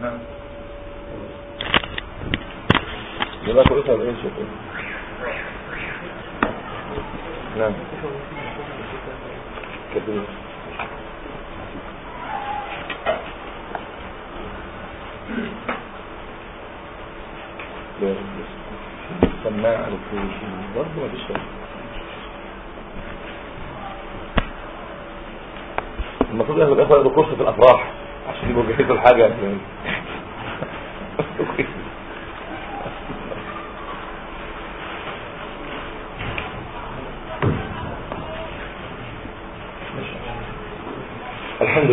نعم. يبقى كويسة ولا إيه نعم. كبير سماع الكويشي برضه ما فيش المفروض ياخد الاخوه ياخدوا كورس في الأفراح عشان يبقوا جهزوا الحاجة. يعني.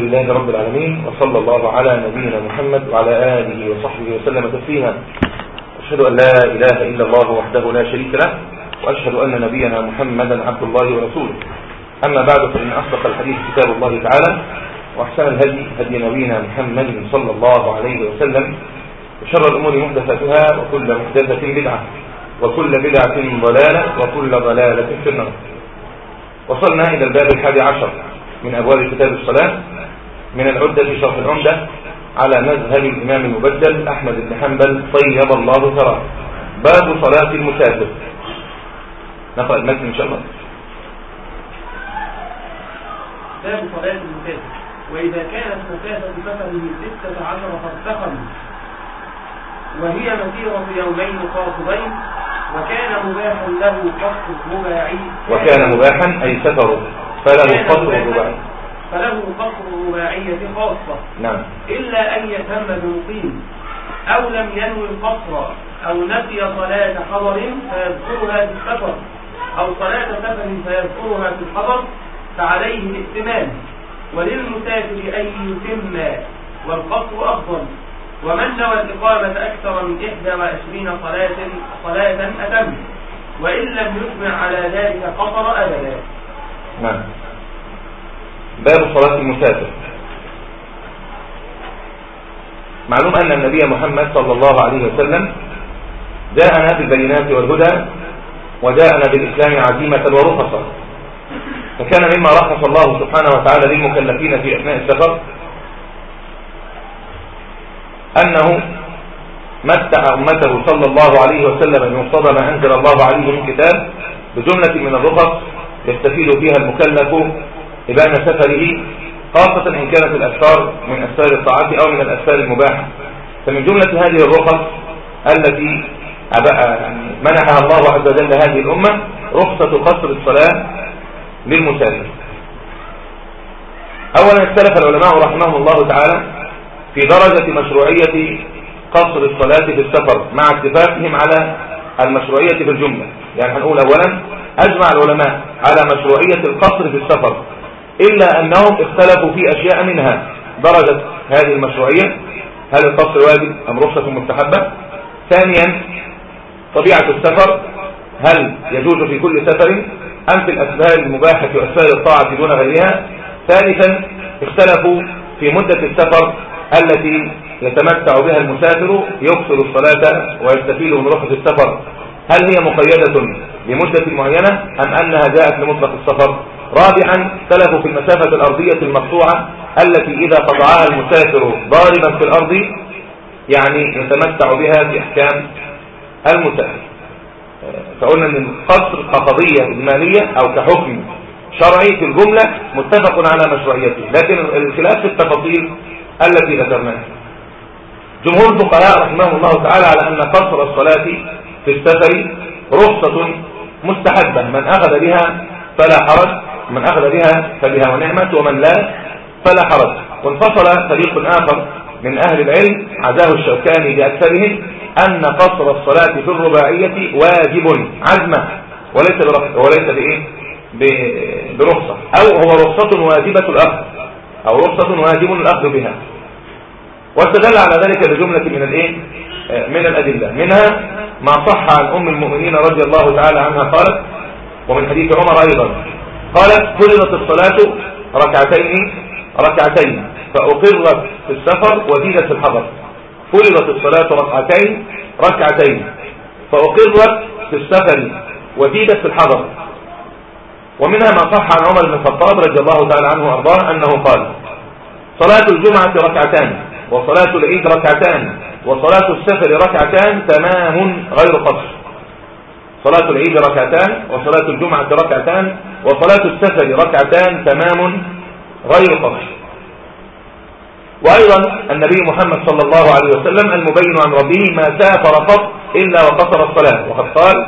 لله رب العالمين وصلى الله على نبينا محمد وعلى آله وصحبه وسلم تسليما. أشهد أن لا إله إلا الله وحده لا شريك له وأشهد أن نبينا محمدا عبد الله ورسوله. أما بعد فإن أصدق الحديث كتاب الله تعالى وأحسن الهدي هدي نبينا محمد صلى الله عليه وسلم وشر الأمور محدثاتها وكل محدثة بدعة وكل بدعة ضلالة وكل ضلالة في النار. وصلنا إلى الباب الحادي عشر من أبواب كتاب الصلاة. من العدة في شرح العمدة على مذهب الإمام المبدل أحمد بن حنبل طيب الله ثراه. باب صلاة المسافر. نقرأ المتن إن شاء الله. باب صلاة المسافر. وإذا كانت مسافة سفره ستة عشر فرسخا وهي مسيرة يومين قاصدين وكان مباحا له قصر رباعي وكان مباحا أي سفره فله قصر رباعي فله قصر رباعية خاصة. نعم. إلا أن يتم بمقيم أو لم ينوي القصر أو نسي صلاة حضر فيذكرها في السفر. أو صلاة سفر فيذكرها في الحضر فعليه الائتمان. وللمسافر أن يتم والقصر أفضل. ومن نوى الإقامة أكثر من 21 صلاة صلاة أتم. وإن لم يجمع على ذلك قصر أبدا. نعم. باب صلاة المسافر. معلوم أن النبي محمد صلى الله عليه وسلم جاءنا بالبينات والهدى وجاءنا بالإسلام عزيمة ورخصا فكان مما رخص الله سبحانه وتعالى للمكلفين في أثناء السفر أنه متع أمته صلى الله عليه وسلم بمقتضى ما أنزل الله عليه من كتاب بجملة من الرخص يستفيد فيها المكلف إبان سفره خاصة إن كانت الأسفار من أسفار الطاعات أو من الأسفار المباحة. فمن جملة هذه الرخص التي منحها الله عز وجل هذه الأمة رخصة قصر الصلاة للمسافر. أولا اختلف العلماء رحمهم الله تعالى في درجة مشروعية قصر الصلاة في السفر مع اتفاقهم على المشروعية في الجملة. يعني هنقول أولا أجمع العلماء على مشروعية القصر في السفر. إلا أنهم اختلفوا في أشياء منها. درجة هذه المشروعية. هل القصر واجب أم رخصة مستحبة؟ ثانيا طبيعة السفر. هل يجوز في كل سفر أم في الأسباب المباحة وأسباب الطاعة دون غيرها؟ ثالثا اختلفوا في مدة السفر التي يتمتع بها المسافر يقصر الصلاة ويستفيد من رخص السفر. هل هي مقيدة بمدة معينة أم أنها جاءت لمطلق السفر؟ رابعا اختلفوا في المسافة الأرضية المقطوعة التي إذا قطعها المسافر ضاربا في الأرض يعني يتمتع بها في أحكام المسافر. فقلنا أن القصر كقضية إجمالية أو كحكم شرعي في الجملة متفق على مشروعيته لكن الخلاف في التفاصيل التي ذكرناها. جمهور الفقهاء رحمهم الله تعالى على أن قصر الصلاة في السفر رخصة مستحبة من أخذ بها فلا حرج. من أخذ بها فبها ونعمة ومن لا فلا حرج. وانفصل فريق آخر من أهل العلم عزاه الشوكاني بأكثرهم أن قصر الصلاة في الرباعية واجب عزمة وليس وليس بإيه؟ برخصة. أو هو رخصة واجبة الأخذ أو رخصة واجب الأخذ بها. واستدل على ذلك بجملة من الإيه؟ من الأدلة. منها ما صح عن أم المؤمنين رضي الله تعالى عنها قالت ومن حديث عمر أيضا قالت فرضت الصلاة ركعتين ركعتين. فأقرت في السفر وزيدت في الحضر. فرضت الصلاة ركعتين ركعتين. فأقرت في السفر وزيدت في الحضر. ومنها ما صح عن عمر بن الخطاب رضي الله تعالى عنه وأرضاه أنه قال صلاة الجمعة ركعتان وصلاة العيد ركعتان وصلاة السفر ركعتان تمام غير قصر. صلاة العيد ركعتان وصلاة الجمعة ركعتان وصلاة السفر ركعتان تمام غير قصر وأيضا النبي محمد صلى الله عليه وسلم المبين عن ربه ما سافر قط إلا وقصر الصلاة. وقد قال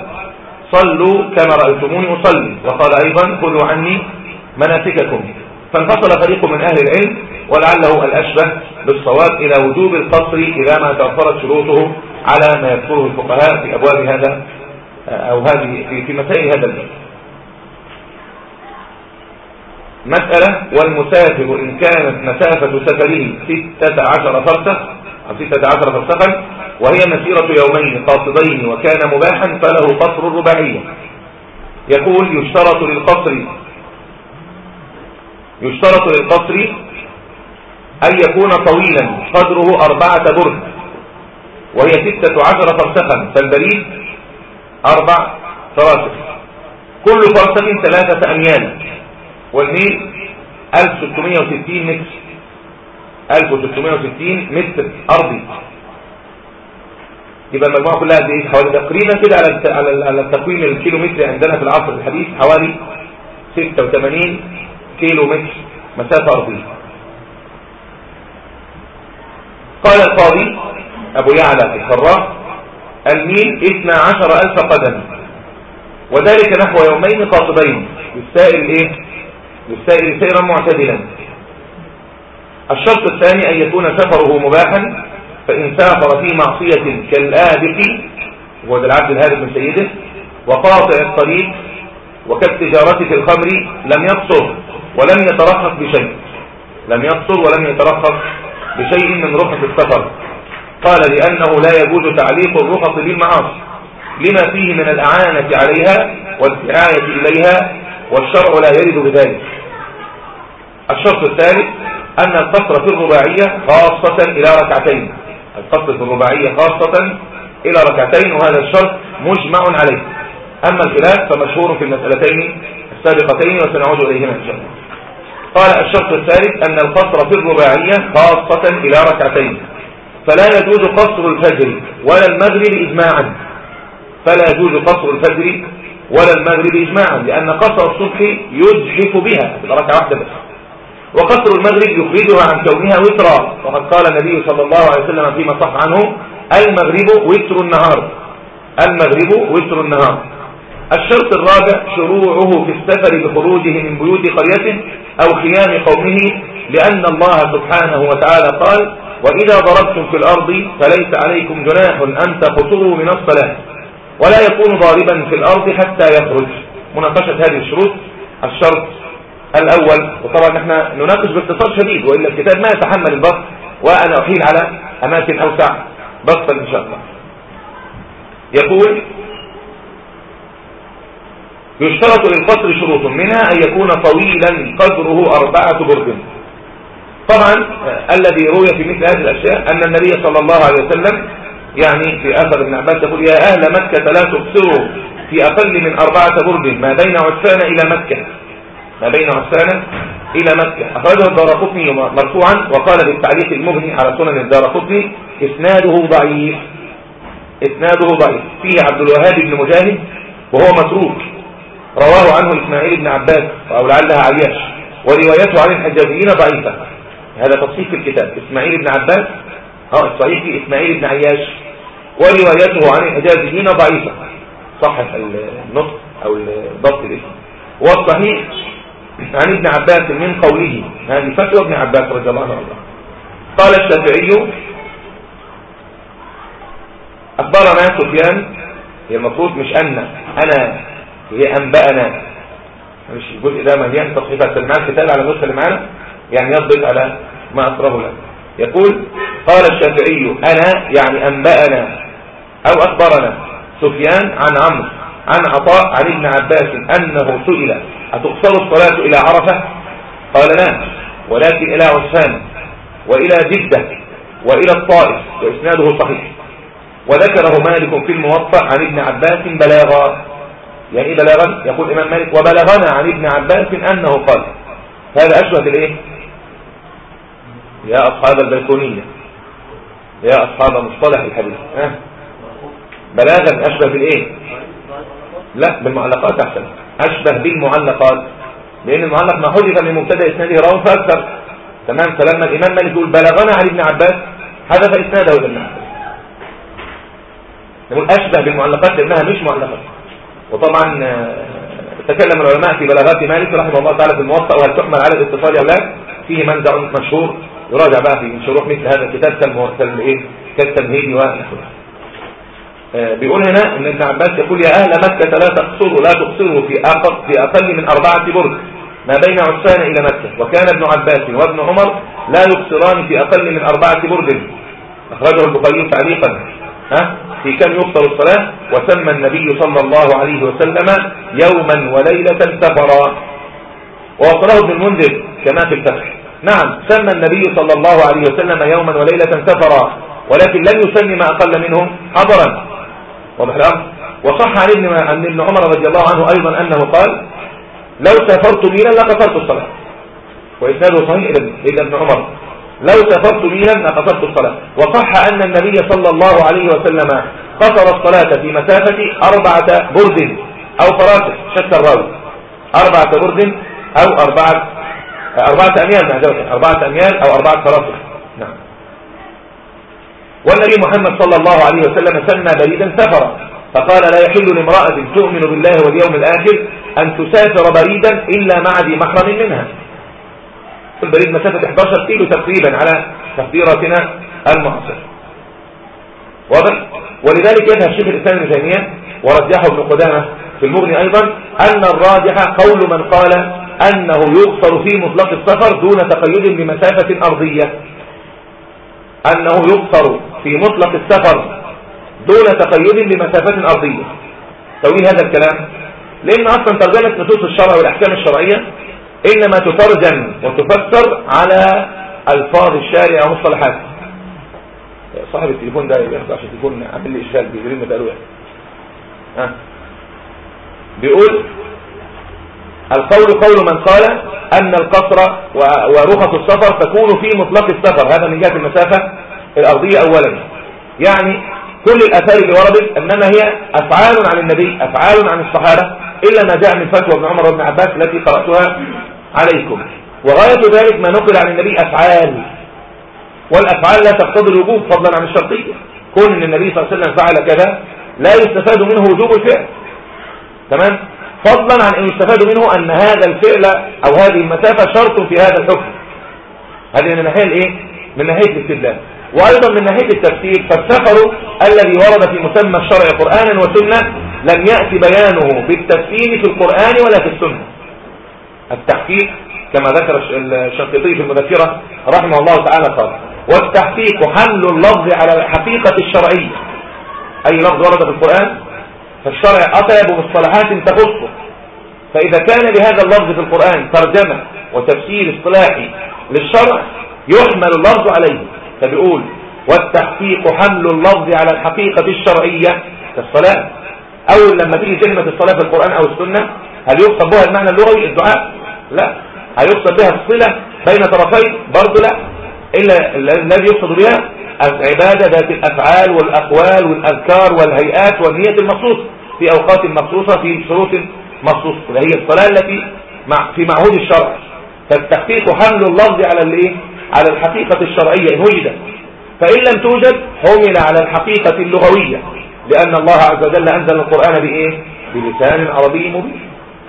صلوا كما رأيتموني أصلي. وقال أيضا خذوا عني مناسككم. فانفصل فريق من أهل العلم ولعله الأشبه بالصواب إلى وجوب القصر إذا ما توفرت شروطه على ما يذكره الفقهاء في أبواب هذا أو هذه في مسائل هذا الباب مسألة والمسافر إن كانت مسافة سفره ستة عشر فرسخ أو ستة عشر فرسخا وهي مسيرة يومين قاصدين وكان مباحا فله قصر الرباعية. يقول يشترط للقصر يشترط للقصر أن يكون طويلا قدره أربعة برد وهي ستة عشر فرسخا فالبريد أربع فراسخ. كل فرسخ ثلاثة أميال والميل 1660 متر. 1660 متر أرضي. يبقى المجموعة كلها قد إيه؟ حوالي تقريبا كده على على التقويم الكيلومتري عندنا في العصر الحديث حوالي 86 كيلو متر مسافة أرضية. قال القاضي أبو يعلى الفراء الميل 12000 قدم. وذلك نحو يومين قاطبين للسائل إيه؟ للسائل سيرا معتدلا. الشرط الثاني أن يكون سفره مباحا فإن سافر في معصية كالآبق هو العبد الهارب من سيده وقاطع الطريق وكالتجارة في الخمر لم يقصر ولم يترخص بشيء. لم يقصر ولم يترخص بشيء من رخص السفر. قال لأنه لا يجوز تعليق الرخص بالمعاصي. لما فيه من الأعانة عليها والدعاية إليها والشرع لا يرد بذلك. الشرط الثالث أن القصر في الرباعية خاصة إلى ركعتين. القصر في الرباعية خاصة إلى ركعتين وهذا الشرط مجمع عليه. أما الخلاف فمشهور في المسألتين السابقتين وسنعود إليهما إن شاء الله. قال الشرط الثالث أن القصر في الرباعية خاصة إلى ركعتين. فلا يجوز قصر الفجر ولا المغرب إجماعا. فلا يجوز قصر الفجر ولا المغرب إجماعا لأن قصر الصبح يجحف بها. ركعة واحدة بس. وقصر المغرب يخرجها عن كونها وترا وقد قال النبي صلى الله عليه وسلم فيما صح عنه المغرب وتر النهار. المغرب وتر النهار. الشرط الرابع شروعه في السفر بخروجه من بيوت قريته أو خيام قومه لأن الله سبحانه وتعالى قال وإذا ضربتم في الأرض فليس عليكم جناح أن تقصروا من الصلاة ولا يكون ضاربا في الأرض حتى يخرج. مناقشة هذه الشروط. الشرط الأول وطبعا إحنا نناقش باختصار شديد وإلا الكتاب ما يتحمل البسط وأنا أحيل على أماكن أوسع بسطا إن شاء الله. يقول يشترط للقصر شروط منها أن يكون طويلا قدره أربعة برد طبعا الذي روي في مثل هذه الأشياء أن النبي صلى الله عليه وسلم يعني في أثر ابن عباس يقول يا أهل مكة لا تقصروا في أقل من أربعة برد ما بين عسفان إلى مكة. ما بين عسفان إلى مكة. أخرجه الدارقطني مرفوعا وقال بالتعليق المغني على سنن الدارقطني إسناده ضعيف. إسناده ضعيف. فيه عبد الوهاب بن مجاهد وهو متروك. رواه عنه إسماعيل بن عباس أو لعلها عياش. وروايته عن الحجازيين ضعيفة. هذا تصحيح في الكتاب. إسماعيل بن عباس آه الصحيح في إسماعيل بن عياش. وروايته عن الحجازيين ضعيفة. صحح النطق أو الضبط الاسم. والصحيح عن ابن عباس من قوله هذه فتوى ابن عباس رضي الله عنه. قال الشافعي أخبرنا سفيان هي المفروض مش أن أنا هي أنبأنا. مش الجزء ده مليان تصحيفات المعنى الكتاب على النسخة اللي معانا يعني يضبط على ما أسره لك. يقول قال الشافعي أنا يعني أنبأنا أو أخبرنا سفيان عن عمرو عن عطاء عن ابن عباس أنه سئل. أتقصر الصلاة إلى عرفة؟ قال لا ولكن إلى عسفان وإلى جدة وإلى الطائف وإسناده صحيح. وذكره مالك في الموطأ عن ابن عباس بلاغا. يعني إيه بلاغا؟ يقول إمام مالك وبلغنا عن ابن عباس أنه قال. هذا أشبه بالإيه؟ يا أصحاب البلكونية. يا أصحاب مصطلح الحديث. ها؟ بلاغا أشبه بالإيه؟ لا بالمعلقات أحسن. أشبه بالمعلقات لأن المعلق ما حذف من مبتدأ إسناده راو فأكثر تمام؟ فلما الإمام مالك يقول بلغنا عن ابن عباس حذف إسناده إلى ابن عباس. نقول أشبه بالمعلقات لأنها مش معلقات وطبعا آه، تكلم العلماء في بلاغات مالك رحمه الله تعالى في الموطأ وهل تحمل على الاتصال أو لا؟ فيه منزع مشهور. يراجع بقى في شروح مثل هذا الكتاب كالتمهيد ونحوه بيقول هنا إن ابن عباس يقول يا أهل مكة لا تقصروا لا تقصروا في أقل في أقل من أربعة برد ما بين عسان إلى مكة. وكان ابن عباس وابن عمر لا يقصران في أقل من أربعة برد أخرجه البخاري تعليقا. ها؟ في كم يفطر الصلاة؟ وسمى النبي صلى الله عليه وسلم يوما وليلة سفرا. ووصله ابن المنذر كما في الفتح. نعم سمى النبي صلى الله عليه وسلم يوما وليلة سفرا ولكن لم يسمي ما أقل منه حضرا. واضح الأمر؟ وصح عن ابن عن ابن عمر رضي الله عنه أيضا أنه قال لو سافرت ميلا لقصرت الصلاة. وإسناده صحيح إلى ابن عمر. لو سافرت ميلا لقصرت الصلاة. وصح أن النبي صلى الله عليه وسلم قصر الصلاة في مسافة أربعة برد أو فراسخ شك الراوي. أربعة برد أو أربعة أربعة أميال معذرة أربعة أميال أو أربعة فراسخ والنبي محمد صلى الله عليه وسلم سمى بريدا سفرا. فقال لا يحل لامرأة تؤمن بالله واليوم الآخر أن تسافر بريدا إلا مع ذي محرم منها. البريد مسافة 11 كيلو تقريبا على تقديراتنا المعاصر واضح؟ ولذلك يذهب شيخ الإسلام ابن تيمية ورجحه ابن قدامة في المغني أيضا أن الراجح قول من قال أنه يقصر في مطلق السفر دون تقيد بمسافة أرضية. أنه يقصر في مطلق السفر دون تقيد بمسافة أرضية. توجيه هذا الكلام؟ لأن أصلا ترجمة نصوص الشرع والأحكام الشرعية إنما تترجم وتفسر على ألفاظ الشارع ومصطلحات. صاحب التليفون ده ياخد عشان التليفون عامل لي إشكال بيقول القول قول من قال أن القصر ورخص السفر تكون في مطلق السفر. هذا من جهة المسافة الأرضية أولا. يعني كل الأثار اللي وردت إنما هي أفعال عن النبي أفعال عن الصحابة إلا ما جاء من فتوى ابن عمر وابن عباس التي قرأتها عليكم. وغاية ذلك ما نقل عن النبي أفعال. والأفعال لا تقتضي الوجوب فضلا عن الشرطية. كون إن النبي صلى الله عليه وسلم فعل كذا لا يستفاد منه وجوب الفعل. تمام؟ فضلا عن إن يستفاد منه أن هذا الفعل أو هذه المسافة شرط في هذا الحكم. هذه من ناحية الإيه؟ من ناحية الاستدلال. وأيضا من ناحية التفسير فالسفر الذي ورد في مسمى الشرع قرآنا وسنة لم يأتي بيانه بالتفسير في القرآن ولا في السنة. التحقيق كما ذكر الشنقيطي في المذكرة رحمه الله تعالى قال والتحقيق حمل اللفظ على الحقيقة الشرعية. أي لفظ ورد في القرآن؟ فالشرع أتى بمصطلحات تخصه. فإذا كان لهذا اللفظ في القرآن ترجمة وتفسير اصطلاحي للشرع يحمل اللفظ عليه. فبيقول والتحقيق حمل اللفظ على الحقيقة الشرعية كالصلاة. أول لما تيجي كلمة الصلاة في القرآن أو السنة هل يقصد بها المعنى اللغوي الدعاء؟ لا. هل يقصد بها الصلة بين طرفين؟ برضه لا. إلا الذي يقصد بها العبادة ذات الأفعال والأقوال والأذكار والهيئات والنية المخصوصة في أوقات مخصوصة في شروط مخصوصة. هي الصلاة التي في معهود الشرع. فالتحقيق حمل اللفظ على الإيه؟ على الحقيقة الشرعية إن وجدت. فإن لم توجد حمل على الحقيقة اللغوية لأن الله عز وجل أنزل القرآن بإيه؟ بلسان عربي مبين.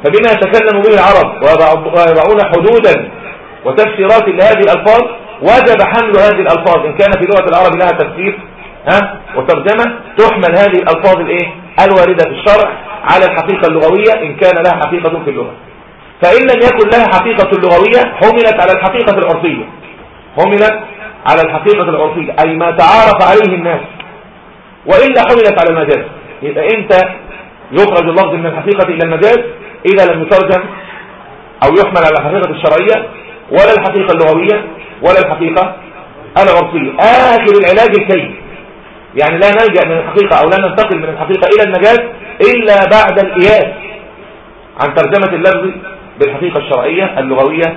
فبما يتكلم به العرب ويضعون حدودا وتفسيرات لهذه الألفاظ وجب حمل هذه الألفاظ. إن كان في لغة العرب لها تفسير ها وترجمة تحمل هذه الألفاظ الإيه؟ الواردة في الشرع على الحقيقة اللغوية إن كان لها حقيقة في اللغة. فإن لم يكن لها حقيقة لغوية حملت على الحقيقة العرفية. حملت على الحقيقة العرفية أي ما تعارف عليه الناس. وإلا حملت على المجاز. يبقى أنت يخرج اللفظ من الحقيقة إلى المجاز إذا لم يترجم أو يحمل على الحقيقة الشرعية ولا الحقيقة اللغوية ولا الحقيقة. العرفية آخر العلاج الكي. يعني لا نلجأ من الحقيقة أو لا ننتقل من الحقيقة إلى المجاز إلا بعد القياس عن ترجمة اللفظ بالحقيقة الشرعية اللغوية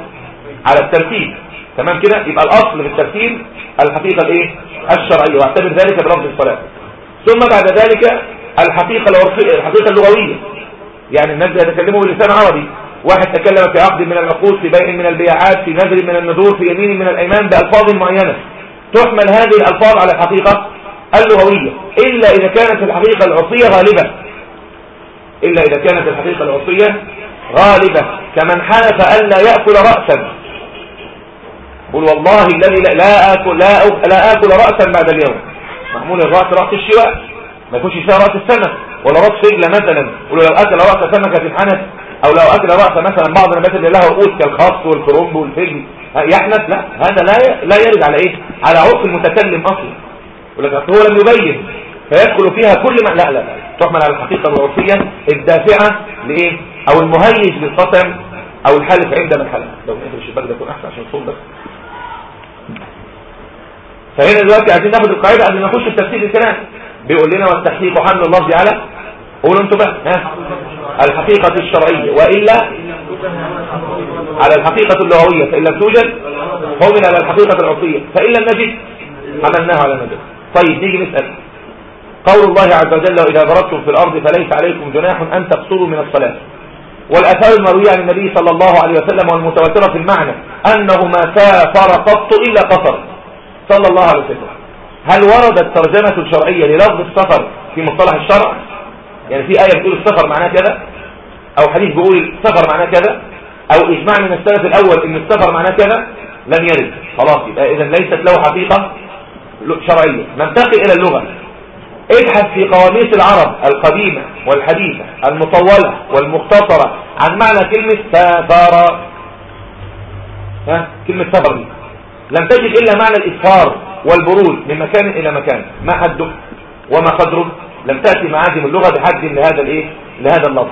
على الترتيب. تمام كده؟ يبقى الأصل في الترتيب الحقيقة الإيه؟ الشرعية. وأعتبر ذلك بلفظ الصلاة. ثم بعد ذلك الحقيقة الحقيقة اللغوية. يعني الناس يتكلموا بلسان عربي. واحد تكلم في عقد من العقود في بيع من البيعات في نذر من النذور في يمين من الأيمان بألفاظ معينة. تحمل هذه الألفاظ على الحقيقة اللغوية. إلا إذا كانت الحقيقة العرفية غالبة إلا إذا كانت الحقيقة العرفية غالبة كمن حلف ألا يأكل رأسا. قل والله الذي لا آكل, لا, لا آكل رأسا بعد اليوم. معمول الرأس رأس الشواء. ما يكونش فيها رأس السمك. ولا رأس فجلة مثلا. ولو أكل رأس سمكة في أو لو أكل رأس مثلا بعض النبات اللي لها رؤوس كالخاص والكرنب والفجل يحنث لا هذا لا لا يرد على إيه؟ على عرف المتكلم أصلا. ولكن هو لم يبين فيدخل فيها كل ما لا لا تحمل على الحقيقة الوصية الدافعة لإيه؟ أو المهيج للقسم أو الحلف عندما الحلف لو نقفل الشباك ده يكون أحسن عشان الصوت بس. فهنا دلوقتي عايزين ناخد القاعدة قبل ما نخش في تفسير الكلام. بيقول لنا والتحقيق حمل اللفظ على قولوا أنتوا بقى ها؟ الحقيقة الشرعية وإلا على الحقيقة اللغوية فإن لم توجد حمل على الحقيقة العرفية فإن لم نجد حملناه على النجد طيب نيجي نسأل. قول الله عز وجل وإذا ضربتم في الأرض فليس عليكم جناح أن تقصروا من الصلاة. والأثار المروية عن النبي صلى الله عليه وسلم والمتواترة في المعنى أنه ما سافر قط إلا قصر. صلى الله عليه وسلم. هل وردت ترجمة شرعية للفظ السفر في مصطلح الشرع؟ يعني في آية بتقول السفر معناه كذا أو حديث بيقول السفر معناه كذا أو إجماع من السلف الأول إن السفر معناه كذا لم يرد. خلاص يبقى إذا ليست له حقيقة شرعية. ننتقل إلى اللغة. ابحث في قواميس العرب القديمة والحديثة المطولة والمختصرة عن معنى كلمة سافر. ها؟ كلمة سفر دي. لم تجد إلا معنى الإسفار والبروز من مكان إلى مكان. ما حده؟ وما قدره؟ لم تأتي معاجم اللغة بحد لهذا الإيه؟ لهذا اللفظ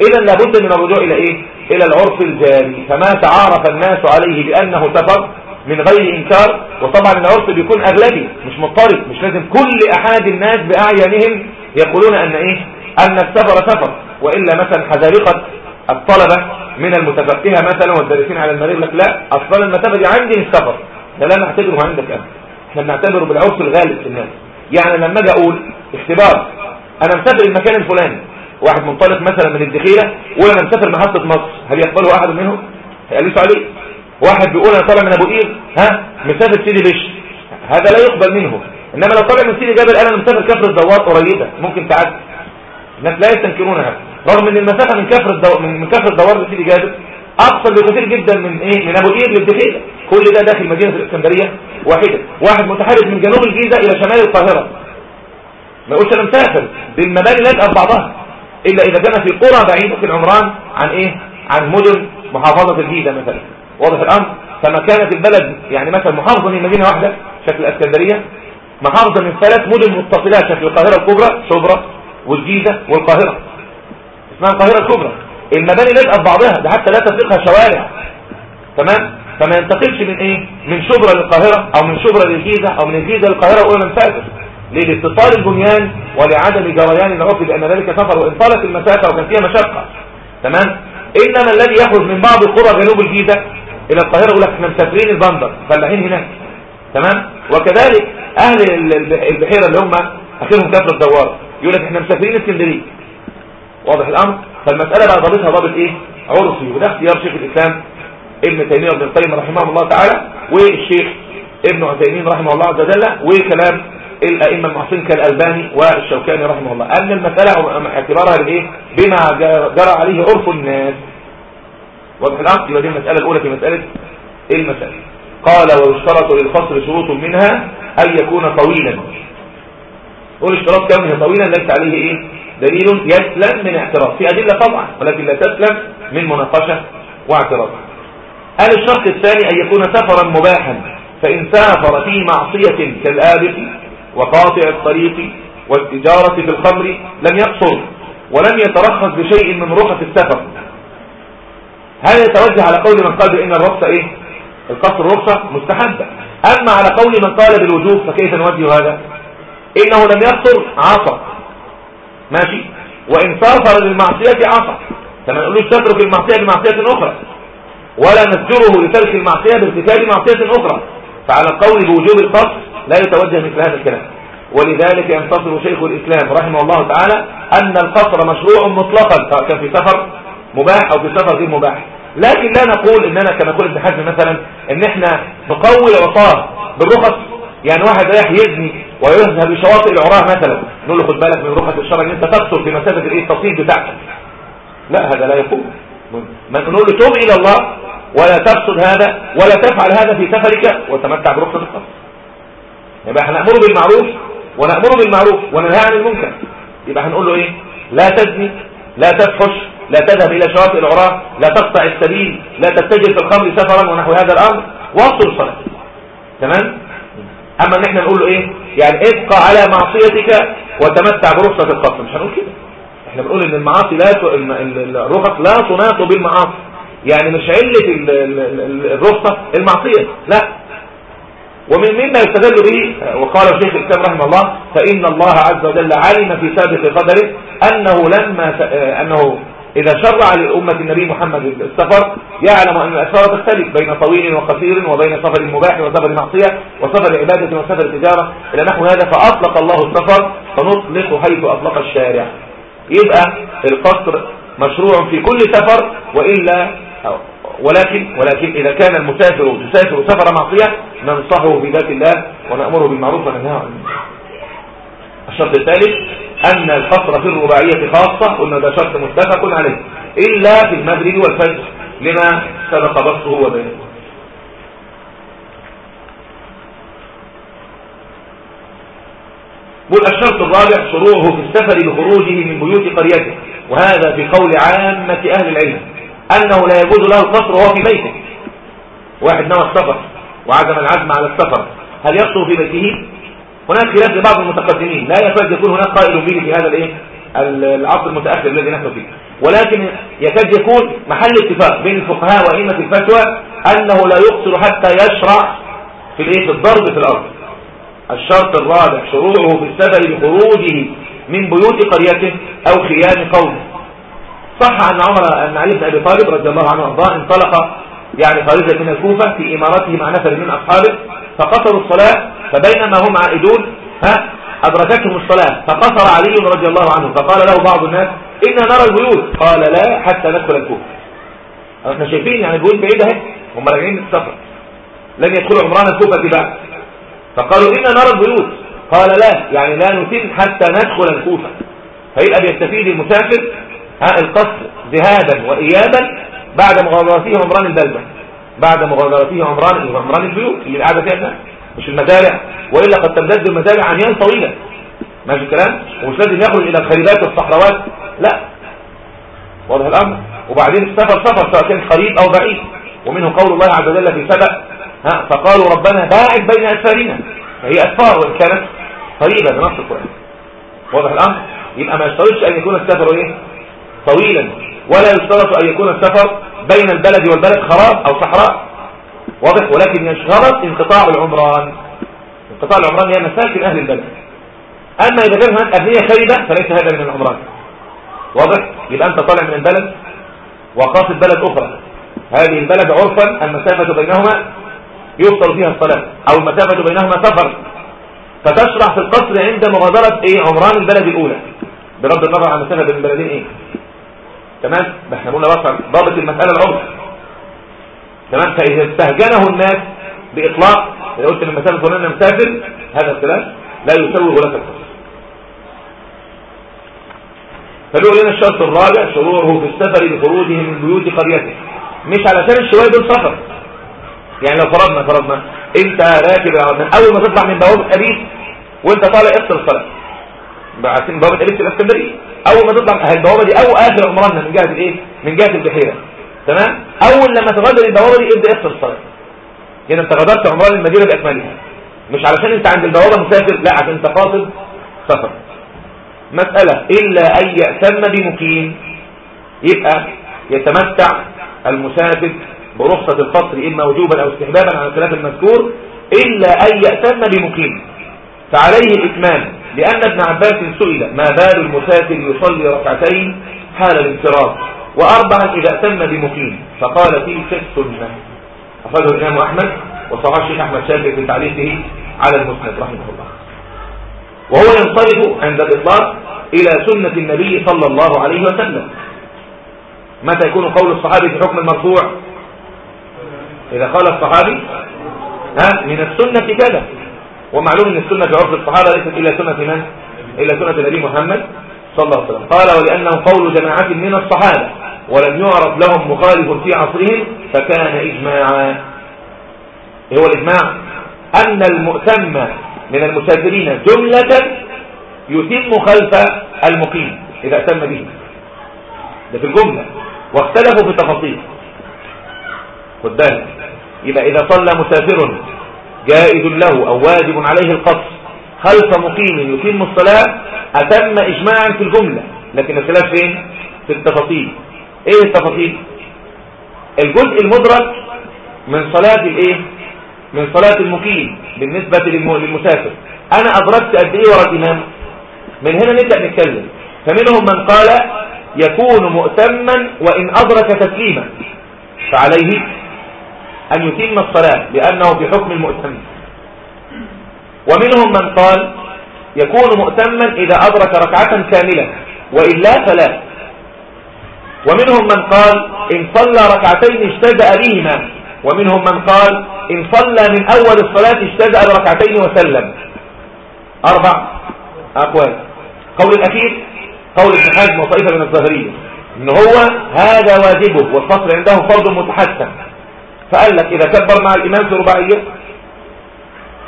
إذا لابد من الرجوع إلى إيه؟ إلى العرف الجاري. فما تعارف الناس عليه بأنه سفر من غير إنكار وطبعا العرف بيكون أغلبي مش مضطرب مش لازم كل أحد الناس بأعيانهم يقولون أن إيه؟ أن السفر سفر. وإلا مثلا حذارقة الطلبة من المتفقهة مثلا والدارسين على المريض لك لا أصلا المسافة دي عندي مش سفر. ده لا نعتبره عندك أنت إحنا بنعتبره بالعرف الغالب في الناس. يعني لما أجي أقول اختبار أنا مسافر المكان الفلاني. واحد منطلق مثلا من الدخيلة وأنا مسافر محطة مصر. هل يقبله أحد منهم؟ هيقلسوا عليه واحد بيقول أنا طالع من أبو قير. ها؟ مسافر سيدي بش هذا لا يقبل منه. إنما لو طالع من سيدي جبل أنا مسافر كفر الدوار قريبة. ممكن تعدي. الناس لا يستنكرونها. رغم إن المسافة من كفر الدوار من كفر الدوار لسيدي جابر. اقصر بكثير جدا من إيه؟ من أبو قير للدخيله كل ده داخل مدينة الإسكندرية واحدة. واحد متحرك من جنوب الجيزة إلى شمال القاهرة. ما يقولش أنا مسافر. بالمباني لازقه بعضها. إلا إذا كان في قرى بعيدة في العمران عن إيه؟ عن مدن محافظة الجيزة مثلا. واضح الأمر. فما كانت البلد يعني مثلا محافظة من مدينة واحدة شكل الأسكندرية. محافظة من ثلاث مدن متصلات شكل القاهرة الكبرى شبرا والجيزة والقاهرة. اسمها القاهرة الكبرى. المباني لازقه ببعضها ده حتى لا تفرقها شوارع. تمام؟ فما ينتقلش من إيه؟ من شبرا للقاهرة أو من شبرا للجيزة أو من الجيزة للقاهرة وقولا مسافر ليه لاتصال البنيان ولعدم جريان العرف بأن ذلك سفر وإن طالت المسافة وكان فيها مشقة. تمام؟ إنما الذي يخرج من بعض القرى جنوب الجيزة إلى القاهرة يقول لك إحنا مسافرين البندر فلاحين هناك. تمام؟ وكذلك أهل البحيرة اللي هم اخرهم كفر الدوار يقول لك إحنا مسافرين اسكندرية. واضح الأمر؟ فالمسألة بقى ضابطها ضابط إيه؟ عرفي وده اختيار شيخ الإسلام ابن تيمية وابن القيم رحمه الله تعالى والشيخ ابن عثيمين رحمه الله عز وجل وكلام الأئمة المعصين كالألباني والشوكاني رحمه الله. أن المسألة اعتبارها بالايه بما جرى عليه عرف الناس. واضح الأمر يبقى دي المسألة الأولى في مسألة المسألة. قال ويشترط للفصل شروط منها أن يكون طويلا. والاشتراط كونه طويلا ليس عليه إيه؟ دليل يسلم من اعتراض. في أدلة طبعا ولكن لا تسلم من مناقشة واعتراض. قال الشرط الثاني أن يكون سفرا مباحا؟ فإن سافر في معصية كالآبق وقاطع الطريق والتجارة في الخمر لم يقصر ولم يترخص بشيء من رخص السفر. هل يتوجه على قول من قال بأن الرخصة إيه؟ القصر رخصة مستحبة. أما على قول من قال بالوجوب فكيف نوجه هذا؟ إنه لم يقصر عصى ماشي. وإن سافر للمعصية عصى. كما نقولوش تترك المعصية بمعصية أخرى. ولا نسجره لترك المعصية بارتكاب معصية أخرى. فعلى القول بوجوب القصر لا يتوجه مثل هذا الكلام. ولذلك ينتصر شيخ الإسلام رحمه الله تعالى أن القصر مشروع مطلقا كان في سفر مباح أو في سفر غير مباح. لكن لا نقول إننا كما يقول ابن حزم مثلا إن إحنا نقوي العصاه بالرخص. يعني واحد رايح يبني ويذهب بشواطئ العراة مثلا. نقول له خد بالك من رخص الشرع إن أنت تقصر في مسافة الايه التصوير بتاعتك لا هذا لا يكون ما نقول له توب إلى الله ولا تقصد هذا ولا تفعل هذا في سفرك وتمتع برخصة القصر يبقى إحنا نأمره بالمعروف ونأمره بالمعروف وننهى عن المنكر. يبقى هنقول له إيه؟ لا تزني لا تفحش لا تذهب إلى شواطئ العراة لا تقطع السبيل لا تتجر في الخمر سفرا ونحو هذا الأمر واصل الصلاة تمام؟ أما إن إحنا نقول له إيه؟ يعني ابقى على معصيتك وتمتع برخصة القصر. مش هنقول كده. إحنا بنقول إن المعاصي لا ت... الرخص لا تناط بالمعاصي. يعني مش علة الرخصة المعصية. لا. ومن مما يستدل به وقال الشيخ الإسلام رحمه الله فإن الله عز وجل علم في سابق قدره أنه لما أنه إذا شرع لأمة النبي محمد السفر يعلم أن الأسفار تختلف بين طويل وقصير وبين سفر مباح وسفر معصية وسفر عبادة وسفر تجارة. إلى نحو هذا فأطلق الله السفر فنطلق حيث أطلق الشارع. يبقى القصر مشروع في كل سفر وإلا ولكن ولكن إذا كان المسافر يسافر سفر معصية ننصحه بذات الله ونأمره بالمعروف وننهاه عن الشرط الثالث أن القصر في الرباعية خاصة قلنا ده شرط متفق عليه إلا في المغرب والفجر لما سبق بسطه وبيانه الشرط الرابع شروعه في السفر بخروجه من بيوت قريته وهذا في قول عامة أهل العلم أنه لا يجوز له القصر وهو في بيته. واحد نوى السفر وعزم العزم على السفر هل يقصر في بيته؟ هناك خلاف لبعض المتقدمين. لا يكاد يكون هناك قائل به في هذا الإيه؟ العصر المتأخر الذي نحن فيه. ولكن يكاد يكون محل اتفاق بين الفقهاء وأئمة الفتوى أنه لا يقصر حتى يشرع في الإيه؟ في الضرب في الأرض. الشرط الرابع شروعه في السفر بخروجه من بيوت قريته أو خيام قومه. صح أن عمر أن علي بن أبي طالب رضي الله عنه وارضاه انطلق يعني خارجا من الكوفة في إمارته مع نفر من أصحابه. فقصروا الصلاة فبينما هم عائدون ها أدركتهم الصلاة فقصر علي رضي الله عنه فقال له بعض الناس إنا نرى البيوت قال لا حتى ندخل الكوفة. إحنا شايفين يعني البيوت بعيدة أهي هم راجعين من السفر. لن يدخلوا عمران الكوفة بعد فقالوا إنا نرى البيوت قال لا يعني لا نتم حتى ندخل الكوفة. فيبقى بيستفيد المسافر ها القصر ذهابا وإيابا بعد مغادرته عمران البلدة بعد مغادرته عمران عمران البيوت اللي قاعدة فيها مش المزارع وإلا قد تمتد المزارع عميان طويلة. ماشي الكلام؟ ومش لازم يخرج إلى الخريبات والصحراوات. لا. واضح الأمر. وبعدين السفر سفر سواء كان قريب أو بعيد. ومنه قول الله عز وجل في سبأ. ها فقالوا ربنا باعد بين أسفارنا. فهي أسفار وإن كانت قريبة بنص القرآن. واضح الأمر؟ يبقى ما يشترطش أن يكون السفر إيه؟ طويلا. ولا يشترط أن يكون السفر بين البلد والبلد خراب أو صحراء؟ واضح. ولكن يشترط انقطاع العمران. انقطاع العمران هي مساكن أهل البلد. أما إذا كان هناك أبنية خريبة فليس هذا من العمران. واضح؟ يبقى أنت طالع من البلد وقاصد بلد أخرى. هذه البلد عرفا المسافة بينهما يفطر فيها الصلاة أو المسافة بينهما سفر. فتشرع في القصر عند مغادرة إيه؟ عمران البلد الأولى. بغض النظر عن المسافة بين البلدين إيه. تمام؟ إحنا قلنا بقى ضابط المسألة العرف تمام؟ فإذا استهجنه الناس بإطلاق إذا قلت المسافة فلان مسافر هذا الكلام لا يسوي غلاف القصر فلو لنا الشرط الرابع شروعه في السفر لخروجه من بيوت قريته. مش علشان الشوية دول سفر يعني لو فرضنا فرضنا أنت راكب من أول ما تطلع من بوابة ابيك وأنت طالع إفطر الصلاة. بعدين بوابة في الأسكندرية. أول ما تطلع البوابة دي أو آخر عمرنا من جهة الايه من جهة البحيرة تمام؟ أول لما تغادر البوابة دي ابدأ افطر الصلاة. هنا أنت غادرت عمران المدينة بأكملها. مش علشان أنت عند البوابة مسافر لا عشان أنت قاصد سفر. مسألة إلا أن يأتم بمقيم. يبقى يتمتع المسافر برخصة القصر إما وجوبا أو استحبابا على الخلاف المذكور إلا أن يأتم بمقيم. فعليه الإتمام لأن ابن عباس سئل ما بال المسافر يصلي ركعتين؟ حال الانفراد وأربعا إذا أتم بمقيم. فقال في السنة أخرجه الإمام أحمد وصححه الشيخ أحمد شاكر في تعليقه على المسند رحمه الله. وهو ينصرف عند الإطلاق إلى سنة النبي صلى الله عليه وسلم. متى يكون قول الصحابي في حكم المرفوع؟ إذا قال الصحابي ها من السنة كذا. ومعلوم إن السنة في عرف الصحابة ليست إلا سنة من؟ إلا سنة النبي محمد صلى الله عليه وسلم. قال ولأنه قول جماعة من الصحابة ولم يعرف لهم مخالف في عصرهم فكان إجماعا. هو الإجماع؟ أن المؤتم من المسافرين جملة يتم خلف المقيم إذا أتم به. ده في الجملة. واختلفوا في التفاصيل. خد بالك. يبقى إذا صلى مسافر جائز له أو واجب عليه القصر خلف مقيم يتم الصلاة أتم إجماعا في الجملة لكن الخلاف فين؟ في التفاصيل إيه التفاصيل؟ الجزء المدرك من صلاة الإيه؟ من صلاة المقيم بالنسبة للمسافر أنا أدركت قد إيه ورا الإمام من هنا نبدأ نتكلم فمنهم من قال يكون مؤتما وإن أدرك تسليما فعليه أن يتم الصلاة لأنه في حكم المؤتم ومنهم من قال يكون مؤتما إذا أدرك ركعة كاملة وإلا فلا. ومنهم من قال إن صلى ركعتين اشتدأ بهما. ومنهم من قال إن صلى من أول الصلاة اشتدأ بركعتين وسلم. أربع أقوال. قول الأخير قول ابن حزم وطائفة من الظاهرية إن هو هذا واجبه والفصل عنده فرض متحسن. فقال لك إذا كبر مع الإمام في رباعية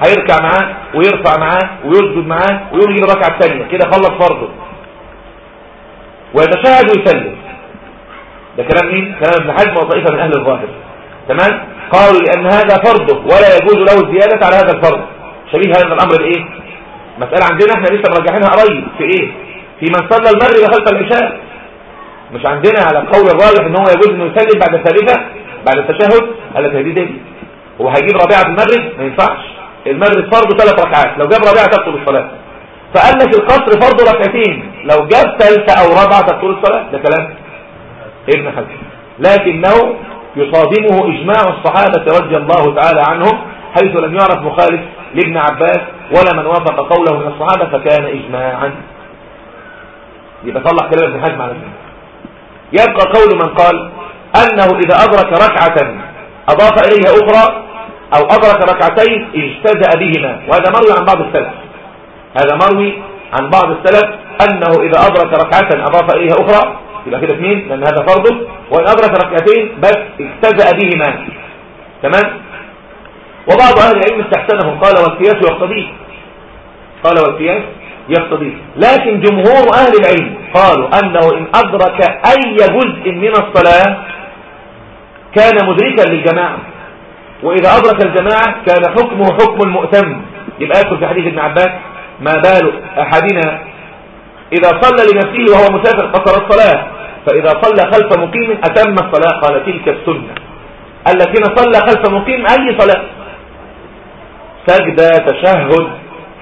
هيركع معاه ويرفع معاه ويسجد معاه يجيب الركعة الثانية كده خلص فرضه. ويتشهد ويسلم. ده كلام مين؟ كلام ابن حزم وطائفة من أهل الظاهر. تمام؟ قالوا لأن هذا فرضه ولا يجوز له الزيادة على هذا الفرض. شبيه هذا الأمر بإيه؟ مسألة عندنا إحنا لسه مراجعينها قريب. في إيه؟ في من صلى المغرب خلف العشاء. مش عندنا على القول الراجح إن هو يجوز إنه يسلم بعد الثالثة بعد التشهد قال لك هدي دي هو هيجيب رابعة في المغرب؟ ما ينفعش. المغرب فرض ثلاث ركعات. لو جاب رابعة تبطل الصلاة. فقال لك القصر فرض ركعتين. لو جاب ثالثة أو رابعة تبطل الصلاة؟ ده كلام ابن حزم لكنه يصادمه إجماع الصحابة رضي الله تعالى عنهم حيث لم يعرف مخالف لابن عباس ولا من وافق قوله من الصحابة فكان اجماعا. يبقى طلع كلام ابن حزم على ذلك يبقى قول من قال أنه إذا أدرك ركعة أضاف إليها أخرى أو أدرك ركعتين اجتزأ بهما. وهذا مروي عن بعض السلف. هذا مروي عن بعض السلف أنه إذا أدرك ركعة أضاف إليها أخرى. يبقى كده اثنين لأن هذا فرضه وإن أدرك ركعتين بس اجتزأ بهما. تمام؟ وبعض أهل العلم استحسنهم. قال والقياس يقتضيه. قال والقياس يقتضي لكن جمهور أهل العلم قالوا أنه إن أدرك أي جزء من الصلاة كان مدركا للجماعة. وإذا أدرك الجماعة كان حكمه حكم المؤتم يبقى يدخل في حديث ابن عباس ما بال أحدنا إذا صلى لنفسه وهو مسافر قصر الصلاة فإذا صلى خلف مقيم أتم الصلاة. قال تلك السنة الذين صلى خلف مقيم أي صلاة؟ سجدة تشهد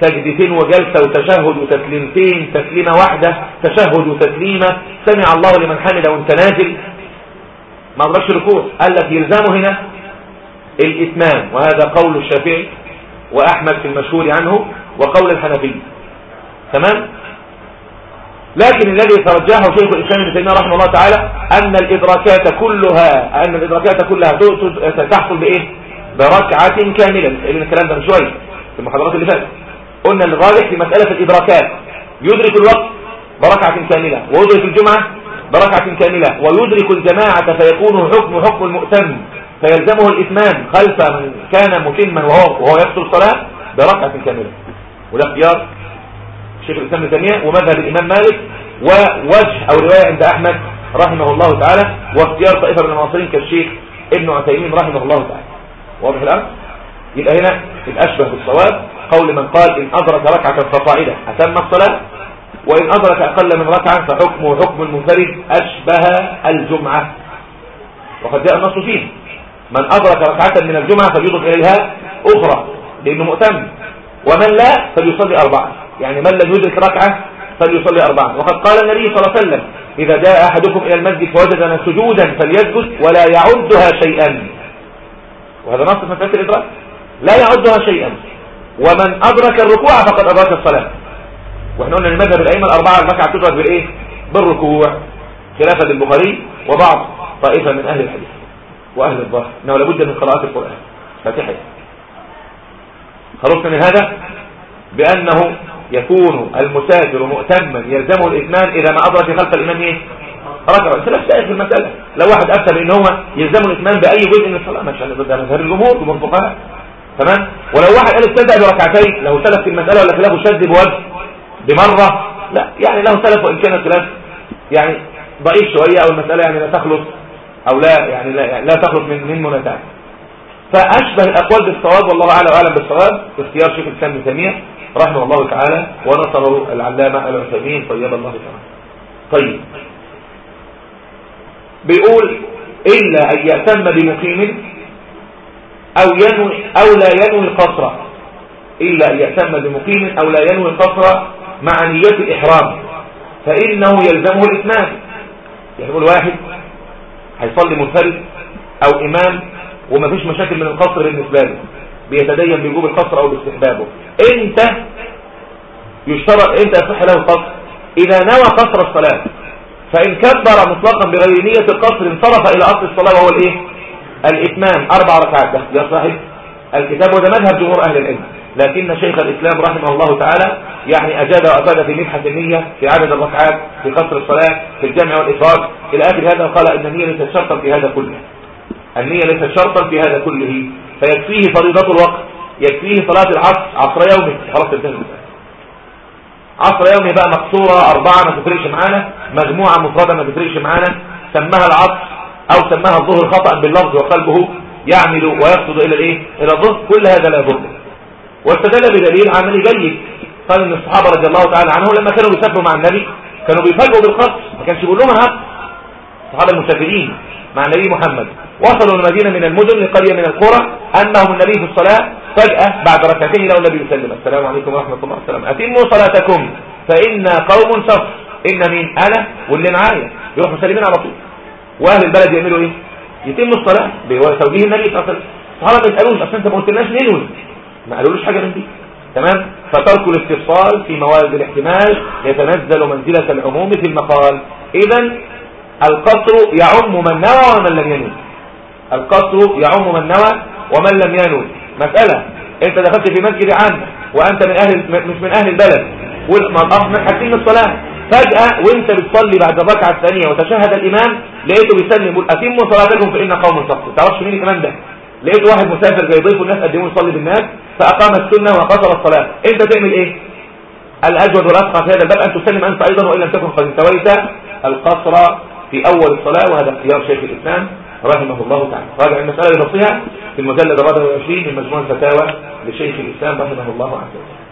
سجدتين وجلسة وتشهد وتسليمتين تسليمة واحدة تشهد وتسليمة. سمع الله لمن حمد وانت نازل. ما أدركش ركوع قال لك يلزمه هنا الإتمام وهذا قول الشافعي وأحمد في المشهور عنه وقول الحنفي. تمام؟ لكن الذي ترجحه شيخ الإسلام ابن تيمية رحمه الله تعالى أن الإدراكات كلها أن الإدراكات كلها تحصل بإيه؟ بركعة كاملة. لأن الكلام ده من شوية في المحاضرات اللي فاتت. قلنا الراجح في مسألة الإدراكات. يدرك الوقت بركعة كاملة ويدرك الجمعة بركعة كاملة. ويدرك الجماعة فيكون حكم حكم المؤتم. فيلزمه الإثمان خلف من كان متما وهو, وهو يقتل الصلاة بركعة كاملة. وده اختيار الشيخ الإسلام تيمية ومذهب الإمام مالك. ووجه أو رواية عند أحمد رحمه الله تعالى. واختيار طائفة من المعاصرين كالشيخ ابن عثيمين رحمه الله تعالى. واضح الأمر؟ يبقى هنا الأشبه بالصواب. قول من قال إن أدرك ركعة فصاعدة أتم الصلاة؟ وإن أدرك أقل من ركعة فحكمه حكم المنفرد أشبه الجمعة. وقد جاء النص فيه. من أدرك ركعة من الجمعة فليضف إليها أخرى لأنه مؤتم. ومن لا فليصلي أربعة. يعني من لم يدرك ركعة فليصلي أربعة. وقد قال النبي صلى الله عليه وسلم إذا جاء أحدكم إلى المسجد فوجدنا سجودا فليسجد ولا يعدها شيئا. وهذا نص في مسألة الإدراك. لا يعدها شيئا. ومن أدرك الركوع فقد أدرك الصلاة. وإحنا قلنا المذهب الأئمة الأربعة الركعة تدرك بالإيه؟ بالركوع خلافة البخاري وبعض طائفة من أهل الحديث وأهل الظاهر أنه لابد من قراءة القرآن. فاتحة. خلصنا من هذا بأنه يكون المسافر مؤتما يلزمه الإثمان إذا ما أدرك خلف الإمام إيه؟ ركعة خلاف سائر في المسألة. لو واحد أفتى بأن هو يلزمه الإثمان بأي جزء من الصلاة مش هنقدر ده مظهر الجمهور جمهور الفقهاء. تمام؟ ولو واحد قال استدعى بركعتين له سلف في المسألة ولا خلافه شد بوجه بمرة؟ لا. يعني له سلف وإن كان الخلاف يعني ضعيف شوية أو المسألة يعني لا تخلص أو لا يعني لا, يعني لا تخلص من من منازعات فأشبه الأقوال بالصواب والله أعلم وأعلم بالصواب اختيار شيخ الإسلام ابن تيمية رحمه الله تعالى ونصره العلامة العثيمين طيب الله تعالى. طيب. بيقول إلا أن يأتم بمقيم أو ينوي أو لا ينوي القصر. إلا أن يأتم بمقيم أو لا ينوي القصر مع نية الإحرام فإنه يلزمه الإتمام. يعني يقول واحد هيصلي منفرد أو إمام وما فيش مشاكل من القصر بالنسبة له بيتدين بوجوب القصر أو باستحبابه. إنت يشترط إنت يصح له القصر. إذا نوى قصر الصلاة فإن كبر مطلقا بغير نية القصر انصرف إلى أصل الصلاة وهو الإيه؟ الإتمام. أربع ركعات. ده يا صاحب الكتاب وده مذهب جمهور أهل العلم. لكن شيخ الإسلام رحمه الله تعالى يعني أجاد وأفاد في مبحث النية في عدد الركعات في قصر الصلاة في الجمع والإفراد. إلى آخر هذا وقال أن النية ليست شرطا في هذا كله. النية ليست شرطا في هذا كله. فيكفيه فريضة الوقت يكفيه صلاة العصر عصر يومه. خلاص انتهى عصر يومي بقى مقصورة أربعة ما تفرقش معانا مجموعة مفردة ما تفرقش معانا. سماها العصر أو سماها الظهر خطأ باللفظ وقلبه يعمل ويقصد إلى الإيه؟ إلى الظهر. كل هذا لا يضر واستدل بدليل عملي جيد قال إن الصحابة رضي الله تعالى عنهم لما كانوا بيسافروا مع النبي كانوا بيفاجئوا بالقصر ما كانش بيقول لهم ها الصحابة المسافرين مع النبي محمد. وصلوا المدينة من المدن لقرية من القرى أنهم النبي في الصلاة فجأة بعد ركعتين لو النبي يسلم السلام عليكم ورحمة الله وسلم أتموا صلاتكم فإن قوم صف. إن مين؟ أنا واللي معايا يروحوا مسلمين على طول. وأهل البلد يعملوا إيه؟ يتموا الصلاة بتوجيه النبي صلى الله عليه وسلم. الصحابة ما يسألوش أصل أنت ما قلتلناش ننوي. ما قالولوش حاجة من دي. تمام؟ فترك الاستفصال في موارد الاحتمال يتنزل منزلة العموم في المقال. إذا القصر يعم من نوى ومن لم ينوي. القصر يعم من نوى ومن لم ينوي. مسألة. أنت دخلت في مسجد عام وأنت من أهل مش من أهل البلد. والمطاف من حاكين الصلاة. فجأة وأنت بتصلي بعد الركعة الثانية وتشهد الإمام لقيته بيسلم يقول أتموا صلاتكم فإن قوم صفوا. تعرفش مين الكلام ده؟ لقيت واحد مسافر يضيف الناس قدموا يصلي بالناس فأقام السنة وقصر الصلاة. أنت تعمل إيه؟ الاجود والاسقى في هذا الباب. أن تسلم أنت أيضا وإن لم تكن قد انتويت القصر في أول الصلاة وهذا اختيار شيخ الإسلام رحمه الله تعالى. راجع المسألة لنفسها في المجلد 24 من مجموع الفتاوى لشيخ الإسلام رحمه الله عز وجل.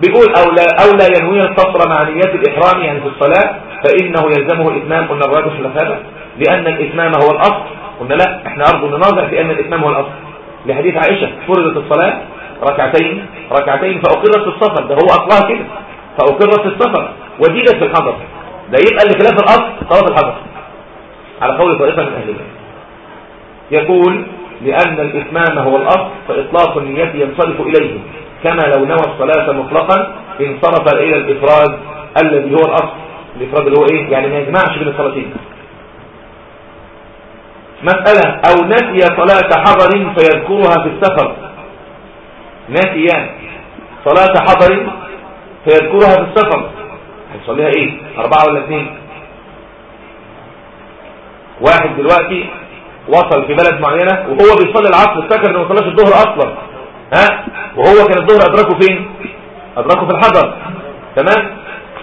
بيقول أو لا, أو لا ينوي القصر مع نيات الإحرام يعني في الصلاة فإنه يلزمه الإتمام قلنا الراجح لهذا لأن الإتمام هو الأصل. قلنا لا إحنا أرجو نناظر في أن الإتمام هو الأصل. لحديث عائشة فرضت الصلاة ركعتين ركعتين فأقرت في السفر. ده هو أصلها كده. فأقرت في السفر. وزيدت في الحضر. ده يبقى اللي خلاف الأصل صلاة الحضر. على قول طائفة من أهل العلم. يقول لأن الإتمام هو الأصل فإطلاق النية ينصرف إليه. كما لو نوى الصلاة مطلقا انصرف إلى الإفراد الذي هو الأصل. الإفراد اللي هو إيه؟ يعني ما يجمعش بين الصلاتين. مسألة أو نسي صلاة حضر فيذكرها في السفر. نسي صلاة حضر فيذكرها في السفر. هيصليها إيه؟ أربعة ولا اثنين؟ واحد دلوقتي وصل في بلد معينة وهو بيصلي العصر افتكر إنه ما صلاش الظهر أصلا. ها؟ وهو كان الظهر أدركه فين؟ أدركه في الحضر. تمام؟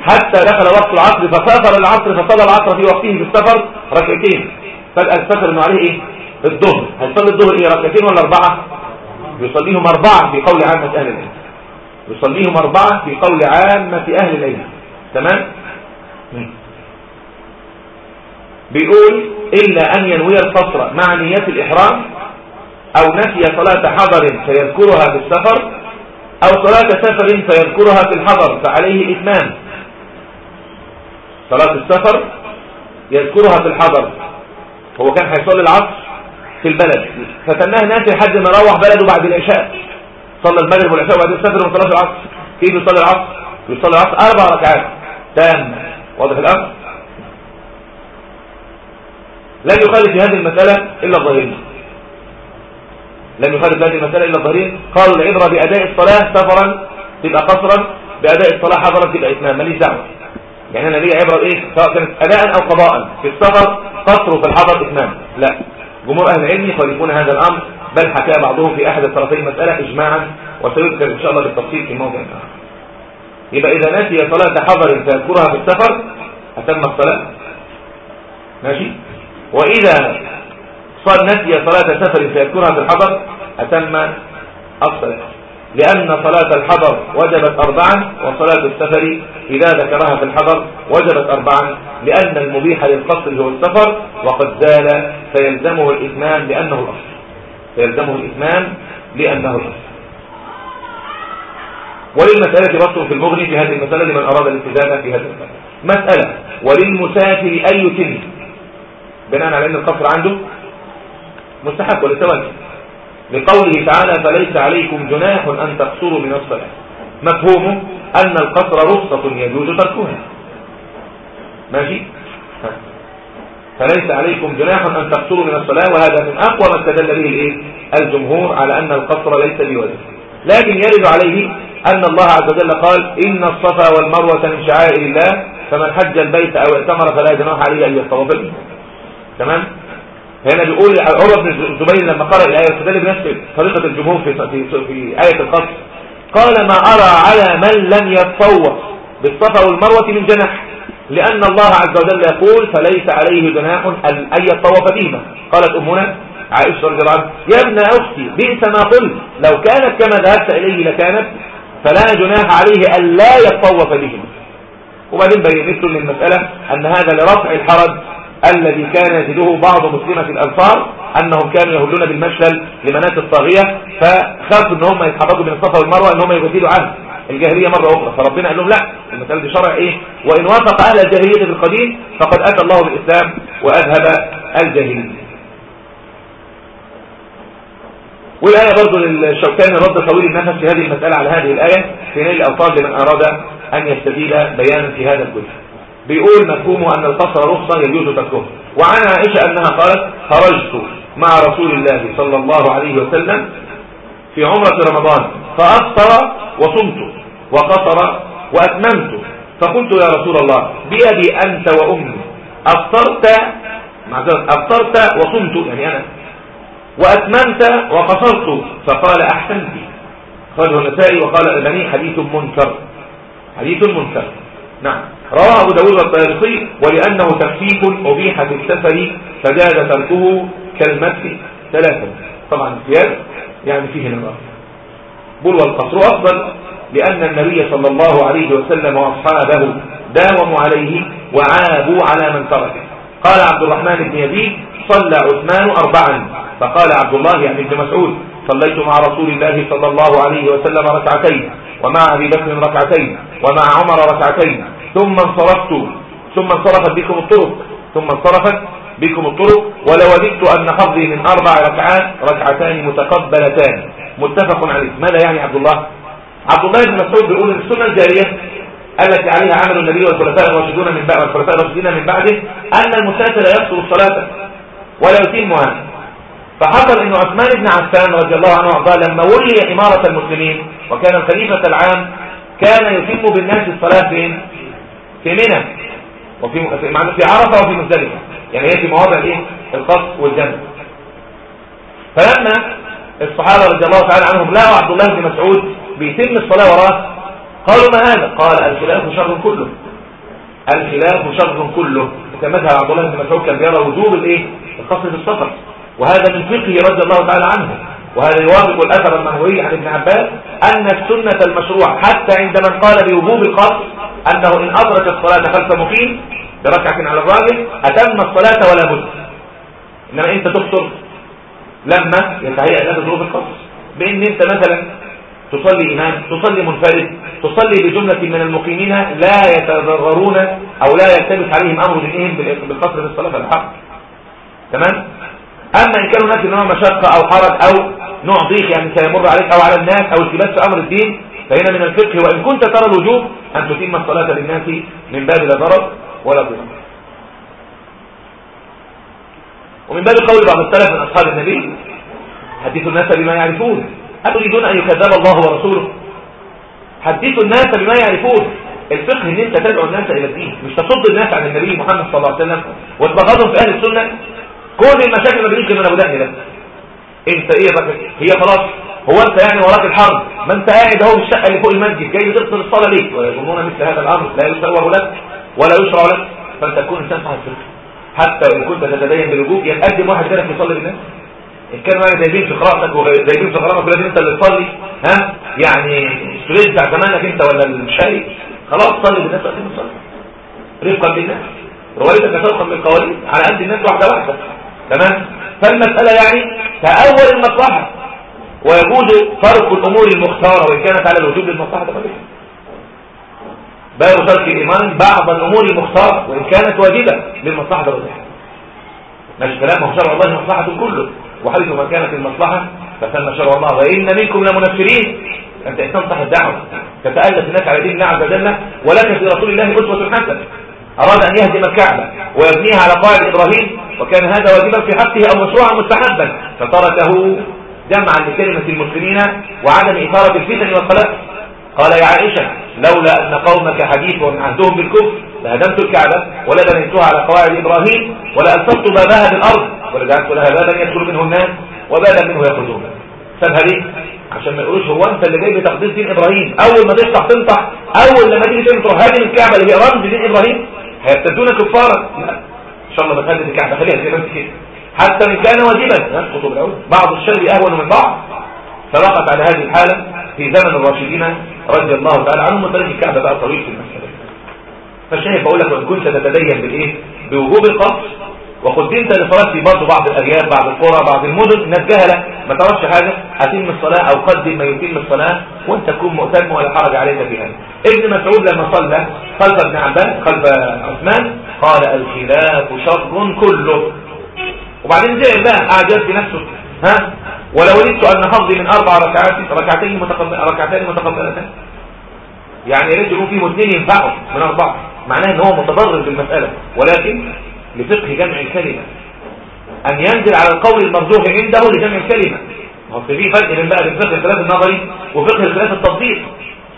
حتى دخل وقت العصر فسافر العصر فصلى العصر في وقته في السفر ركعتين. فجأة افتكر إنه عليه إيه؟ الظهر. هيصلي الظهر إيه ركعتين ولا أربعة؟ يصليهم أربعة في قول عامة أهل العلم. يصليهم أربعة في قول عامة أهل العلم. تمام؟ بيقول إلا أن ينوي القصر مع نية الإحرام أو نسي صلاة حضر فيذكرها في السفر أو صلاة سفر فيذكرها في الحضر فعليه إتمام. صلاة السفر يذكرها في الحضر. هو كان هيصلي العصر في البلد. فتناه ناس لحد ما روح بلده بعد العشاء. صلى المغرب والعشاء وبعدين سافر وما صلاش العصر. كيف يصلي العصر؟ يصلي العصر أربع ركعات. تام. واضح الأمر؟ لم يخالف في هذه المسألة إلا الظاهرين لم يخالف هذه المسألة إلا الظاهرين قالوا العبرة بأداء الصلاة سفرا تبقى قصرا بأداء الصلاة حضرا تبقى إتمام ماليش دعوة. يعني أنا ليه عبرة إيه سواء كانت أداء أو قضاء في السفر قصر في الحضر إتمام. لا. جمهور أهل العلم يخالفون هذا الأمر. بل حكى بعضهم في أحد الطرفين مسألة إجماعا وسيذكر إن شاء الله بالتفصيل في موضع آخر. يبقى إذا نسي صلاة حضر فيذكرها في السفر أتم الصلاة. ماشي؟ وإذا صار نسي صلاة سفر فيذكرها في الحضر أتم الصلاة. لأن صلاة الحضر وجبت أربعا وصلاة السفر إذا ذكرها في الحضر وجبت أربعا لأن المبيح للقصر هو السفر وقد زال فيلزمه الإثمان لأنه الأصل. فيلزمه الإثمان لأنه الأصل. وللمسألة بسط في المغني في هذه المسألة لمن أراد الالتزام في هذه المسألة. مسألة وللمسافر أي سن؟ بناء على أن القصر عنده مستحق وللتوجه لقوله تعالى فليس عليكم جناح أن تقصروا من الصلاة. مفهومه أن القصر رخصة يجوز تركها. ماشي؟ فليس عليكم جناح أن تقصروا من الصلاة وهذا من أقوى ما استدل به الإيه؟ الجمهور على أن القصر ليس بواجب لكن يرد عليه أن الله عز وجل قال إن الصفا والمروة من شعائر الله فمن حج البيت أو اعتمر فلا جناح عليه أن يطوف تمام؟ هنا بيقول عمر بن الزبير لما قرأ الآية واستدل بنفس طريقة الجمهور في, في, آية القصر. قال ما أرى على من لم يتطوف بالصفا والمروة من جناح لأن الله عز وجل يقول فليس عليه جناح أن يتطوف بهما قالت أمنا عائشة رضي الله عنها يا ابن أختي بئس ما قلت لو كانت كما ذهبت إليه لكانت فلا جناح عليه أن لا يتطوف بهما وبعدين بينت للمسألة أن هذا لرفع الحرج الذي كان يجده بعض مسلمة الأنصار أنهم كانوا يهلون بالمشلل لمنات الطاغية فخافوا أن هم يتحركوا من الصفا والمروة أن هم يبدلوا عنه. الجاهلية مرة أخرى فربنا قال لهم لا المسألة دي شرع إيه؟ وإن وافق أهل الجاهلية القديم فقد أتى الله بالإسلام وأذهب الجاهلية. والآية برضو للشوكاني رد طويل النفس في هذه المسألة على هذه الآية في نيل الأوطار لمن أراد أن يستفيد بيانا في هذا الجزء. بيقول مفهومه أن القصر رخصة يجوز تركه وعن عائشة أنها قالت خرجت مع رسول الله صلى الله عليه وسلم في عمرة رمضان فأفطر وصمت وقصر وأتممت. فقلت يا رسول الله بيدي أنت وأمي أفطرت أفطرت وصمت يعني أنا وأتممت وقصرت. فقال أحسنت. خرجه النسائي وقال الألباني حديث منكر. حديث منكر. نعم. رواه أبو داود والطيرسي ولأنه تخفيف أبيح في السفر فجاز تركه كالمسح ثلاثة طبعا الزياد يعني فيه نظر. بل والقصر أفضل لأن النبي صلى الله عليه وسلم وأصحابه داوموا عليه وعابوا على من تركه. قال عبد الرحمن بن يزيد صلى عثمان أربعا. فقال عبد الله يعني ابن مسعود صليت مع رسول الله صلى الله عليه وسلم ركعتين ومع أبي بكر ركعتين ومع عمر ركعتين. ثم انصرفت ثم انصرفت بكم الطرق ثم انصرفت بكم الطرق ولوددت أن حظي من أربع ركعات ركعتان متقبلتان. متفق عليه. ماذا يعني عبد الله؟ عبد الله بن مسعود بيقول السنة الجارية التي عليها عمل النبي والخلفاء الراشدون من بعد والخلفاء الراشدين من بعده أن المسافر يقصر الصلاة ولا يتمها فحصل إن عثمان بن عفان رضي الله عنه وارضاه لما ولي إمارة المسلمين وكان الخليفة العام كان يتم بالناس الصلاة فين في منى وفي في عرفة وفي مزدلفة. يعني هي في مواضع الإيه؟ القص والجنة فلما الصحابة رضي الله تعالى عنهم لقوا عبد الله بن مسعود بيتم الصلاة وراه قالوا ما هذا؟ قال الخلاف شر كله. الخلاف شر كله. وكان مذهب عبد الله بن مسعود كان بيرى وجوب الإيه؟ القصر في السفر. وهذا من فقهه رضي الله تعالى عنه. وهذا يوافق الأثر المنوي عن ابن عباس أن السنة المشروعة حتى عند من قال بوجوب القصر أنه إن أدرك الصلاة خلف مقيم بركعة على الراجل أتم الصلاة ولا بد. إنما أنت تقصر لما؟ يتهيأ لك ظروف القصر بأن أنت مثلا تصلي إمام تصلي منفرد تصلي بجملة من المقيمين لا يتضررون أو لا يلتبس عليهم أمر دينهم بالقصر في الصلاة الحق تمام؟ أما إن كانوا ناس إنما مشقة أو حرج أو نوع ضيق يعني سيمر عليك أو على الناس أو التباس في أمر الدين فهنا من الفقه وإن كنت ترى الوجوب أن تتم الصلاة للناس من باب لا ضرر ولا ضرر ومن باب قول بعض السلف من أصحاب النبي حدثوا الناس بما يعرفون. أتريدون أن يكذب الله ورسوله؟ حدثوا الناس بما يعرفون. الفقه إن أنت تدعو الناس إلى الدين مش تصد الناس عن النبي محمد صلى الله عليه وسلم وتبغضهم في أهل السنة. كل المشاكل ما بينك من أبو دهن ده. أنت إيه بقى هي خلاص هو أنت يعني وراك الحرب. ما أنت قاعد أهو في الشقة اللي فوق المسجد جاي تغسل الصلاة ليه؟ ويظنون مثل هذا الأمر لا يسوى لك ولا يشرع لك. فأنت تكون إنسان صاحب حتى وان كنت تتدين بالوجوب يقدم واحد غيرك يصلي بالناس. ان كانوا يعني زايدين في قراءتك وزايدين في قراءتك ولازم انت اللي تصلي ها؟ يعني السويد بتاع زمانك انت ولا الشاي خلاص صلي بالناس وقت الصلاه رفقا بالناس. روايتك ترقا بالقوانين على قد الناس واحدة واحدة. تمام؟ فالمسألة يعني تأول المصلحة. ويجوز فرق الأمور المختارة وإن كانت على الوجوب للمصلحه فبها باب ترك الإيمان بعض الأمور المختارة وإن كانت واجبة للمصلحة الراجحه مش كلام هو شرع الله مصلحه كله. وحيث ما كانت المصلحة فثم شرع الله وإن منكم لمنفرين. أنت تنصح الدعوه تتألف الناس على دين الله عز وجل ولك في رسول الله أسوة حسنة. أراد أن يهدم الكعبة ويبنيها على قواعد إبراهيم وكان هذا واجبا في حقه أو مشروعا مستحبا. فتركه جمعا لكلمة المسلمين وعدم إثارة الفتن والخلاف قال يا عائشة لولا أن قومك حديث عهدهم بالكفر لهدمت الكعبة ولا بنيتها على قواعد إبراهيم ولا ألصقت بابها بالأرض ولجعلت لها بابا يدخل منه الناس وبابا منه يخرجون. سابها ليه؟ عشان ما يقولوش هو أنت اللي جاي بتقديس دين إبراهيم. أول ما تفتح تنطح أول لما تيجي تروح هاجم الكعبة اللي هي رمز دين إبراهيم هيبتدون كفارا. لا إن شاء الله بتهدد الكعبة خليها زي ما انت كده. حتى إن كان واجبا يسقط بالعود بعض الشر أهون من بعض. فوقف على هذه الحالة في زمن الراشدين رضي الله تعالى عنهم وتاريخ الكعبة بقى طويل في المساله فالشاهد بقول لك وان كنت تتدين بالإيه؟ بوجوب القصر وقدمت لصلاه في برضه بعض الارياف بعض القرى بعض المدن الناس جهله ما تعرفش حاجة؟ اتم الصلاة أو قدم ما يتم الصلاة وأنت تكون مؤتم ولا حرج عليك في هذا ابن مسعود لما صلى خلف ابن عباس خلف عثمان قال الخلاف شر كله. وبعدين زعل بقى قعد يرثي نفسه. ها؟ ولو ردت أن حظي من أربع ركعات ركعتين متقبل ركعتين متقبلتين يعني يا ريت يكون فيه اثنين ينفعوا من أربعة. معناه إن هو متضرر بالمسألة ولكن لفقه جمع الكلمة. أن ينزل على القول المرجوح عنده لجمع الكلمة. هو في فرق بين بقى بين فقه الخلاف النظري وفقه الخلاف التطبيق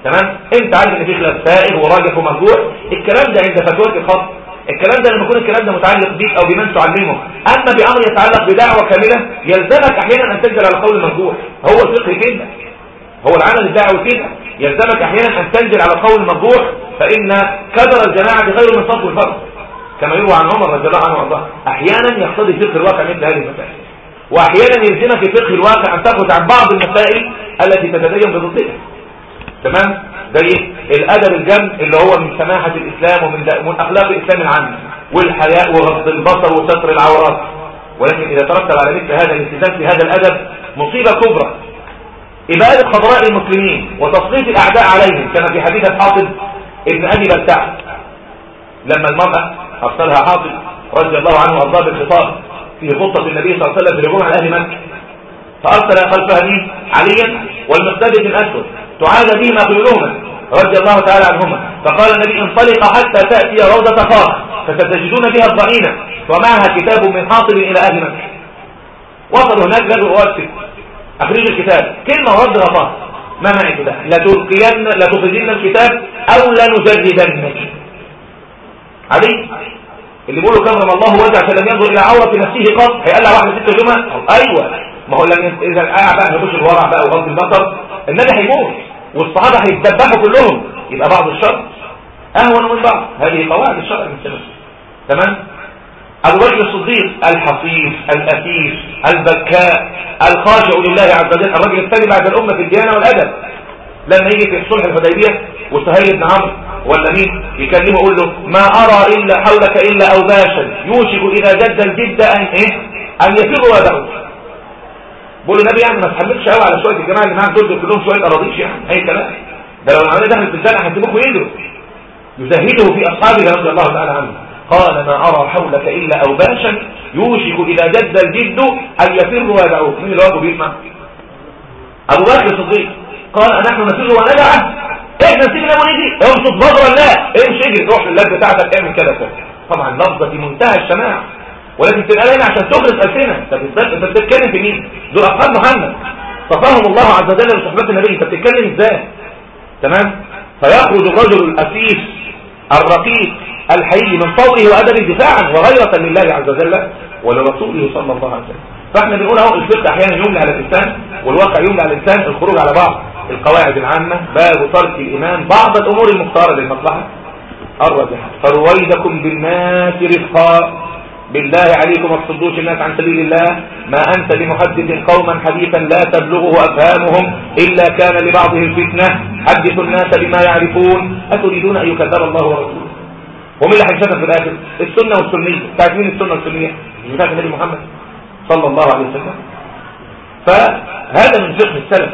تمام؟ أنت عارف إن في خلاف سائغ وراجح ومرجوح. الكلام ده عند فتوات الخط الكلام ده لما يكون الكلام ده متعلق بيك أو بمن تعلمه. أما بأمر يتعلق بدعوة كاملة يلزمك أحيانا أن تنزل على قول المرجوح هو الفقه كده هو العمل الدعوي كده يلزمك أحيانا أن تنزل على قول المرجوح فإن كدر الجماعة خير من صف الفرد. كما يروى عن عمر رضي الله عنه وأرضاه. أحيانا يقتضي فقه الواقع مثل هذه المسائل. وأحيانا يلزمك فقه الواقع أن تخرج عن بعض المسائل التي تتدين بضدها. تمام؟ زي الأدب الجم اللي هو من سماحة الإسلام ومن من أخلاق الإسلام العام والحياء وغض البصر وستر العورات. ولكن إذا ترتب على مثل هذا الالتزام في هذا الأدب مصيبة كبرى. إبادة خضراء المسلمين وتسليط الأعداء عليهم كما في حديث حاطب ابن أبي بلتع لما المرأة أرسلها حاطب رضي الله عنه وأرضاه بالخطاب في خطة النبي صلى الله عليه وسلم في على أهل مكة فأرسل خلفها مين عليا والمقداد بن أسود تعاد بهما خيولهما رضي الله تعالى عنهما. فقال النبي انطلق حتى تأتي روضة خاص فستجدون بها الضعينة ومعها كتاب من حاطب إلى أهل مكة. وصلوا هناك لقوا وقت أخرج الكتاب. كلمة ورد غطاء ما معنى كده؟ لتلقين لتخرجن الكتاب أو لنجردنك علي؟ اللي بيقولوا كرم الله وجه عشان لم ينظر إلى عورة نفسه قط. هيقلع واحد ست جمعة أيوة. ما هو لم إذا قاع بقى هيخش الورع بقى وغض البصر. النبي هيموت. والصحابة هيتذبحوا كلهم. يبقى بعض الشر. أهون من بعض. هذه قواعد الشرع المسلم تمام؟ بكر الصديق الحفيظ الأفيف البكاء الخاشع لله عز وجل الرجل الثاني بعد الأمة في الديانة والأدب. لما يجي في صلح الحديبية وسهيل بن عمرو ولا مين يكلمه يقول له ما أرى إلا حولك إلا أوباشا يوشك إذا جد الجد أن إيه؟ أن يفر ويدعو بقول النبي يعني ما تحملش قوي على شوية الجماعة اللي معاك دول كلهم شوية أراضيش يعني أي كلام. ده لو العملية دخلت في الزنقة هيسيبوك ويجروا يزهده في أصحابه رضي الله تعالى عنه قال ما أرى حولك إلا أوباشا يوشك إذا جد الجد أن يفر ويدعوك مين اللي واقف بيسمع أبو بكر الصديق. قال نحن نسير ونجعل. إحنا نسيبنا ونجي امشط بضرا لا امشي اجري. روح لله بتاعتك. اعمل كذا كذا. طبعا لفظة في منتهى الشماعه ولكن تبقى هنا عشان تخلص ألسنة. أنت بتتكلم في مين؟ دول أصحاب محمد. صفاهم الله عز وجل لصحبه النبي. أنت بتتكلم إزاي؟ تمام؟ فيخرج الرجل الأسيس الرقيق. الحي من طوله وأدبه دفاعا وغيرة لله عز وجل ولرسوله صلى الله عليه وسلم. فإحنا بنقول أهو الفقه أحيانا يملى على الإنسان والواقع يملى على الإنسان الخروج على بعض القواعد العامة باب ترك الإيمان بعض الأمور المختارة للمصلحة. الراجحه فرويدكم بالناس رفقا. بالله عليكم ما تصدوش الناس عن سبيل الله. ما أنت بمحدث قوما حديثا لا تبلغه أفهامهم إلا كان لبعضهم فتنة. حدثوا الناس بما يعرفون. أتريدون أن يكذب الله ورسوله؟ ومن اللي هيشتغل في الآخر؟ السنة والسنية. بتاعت مين السنة والسنية؟ بتاعت النبي محمد صلى الله عليه وسلم. فهذا من فقه السلف.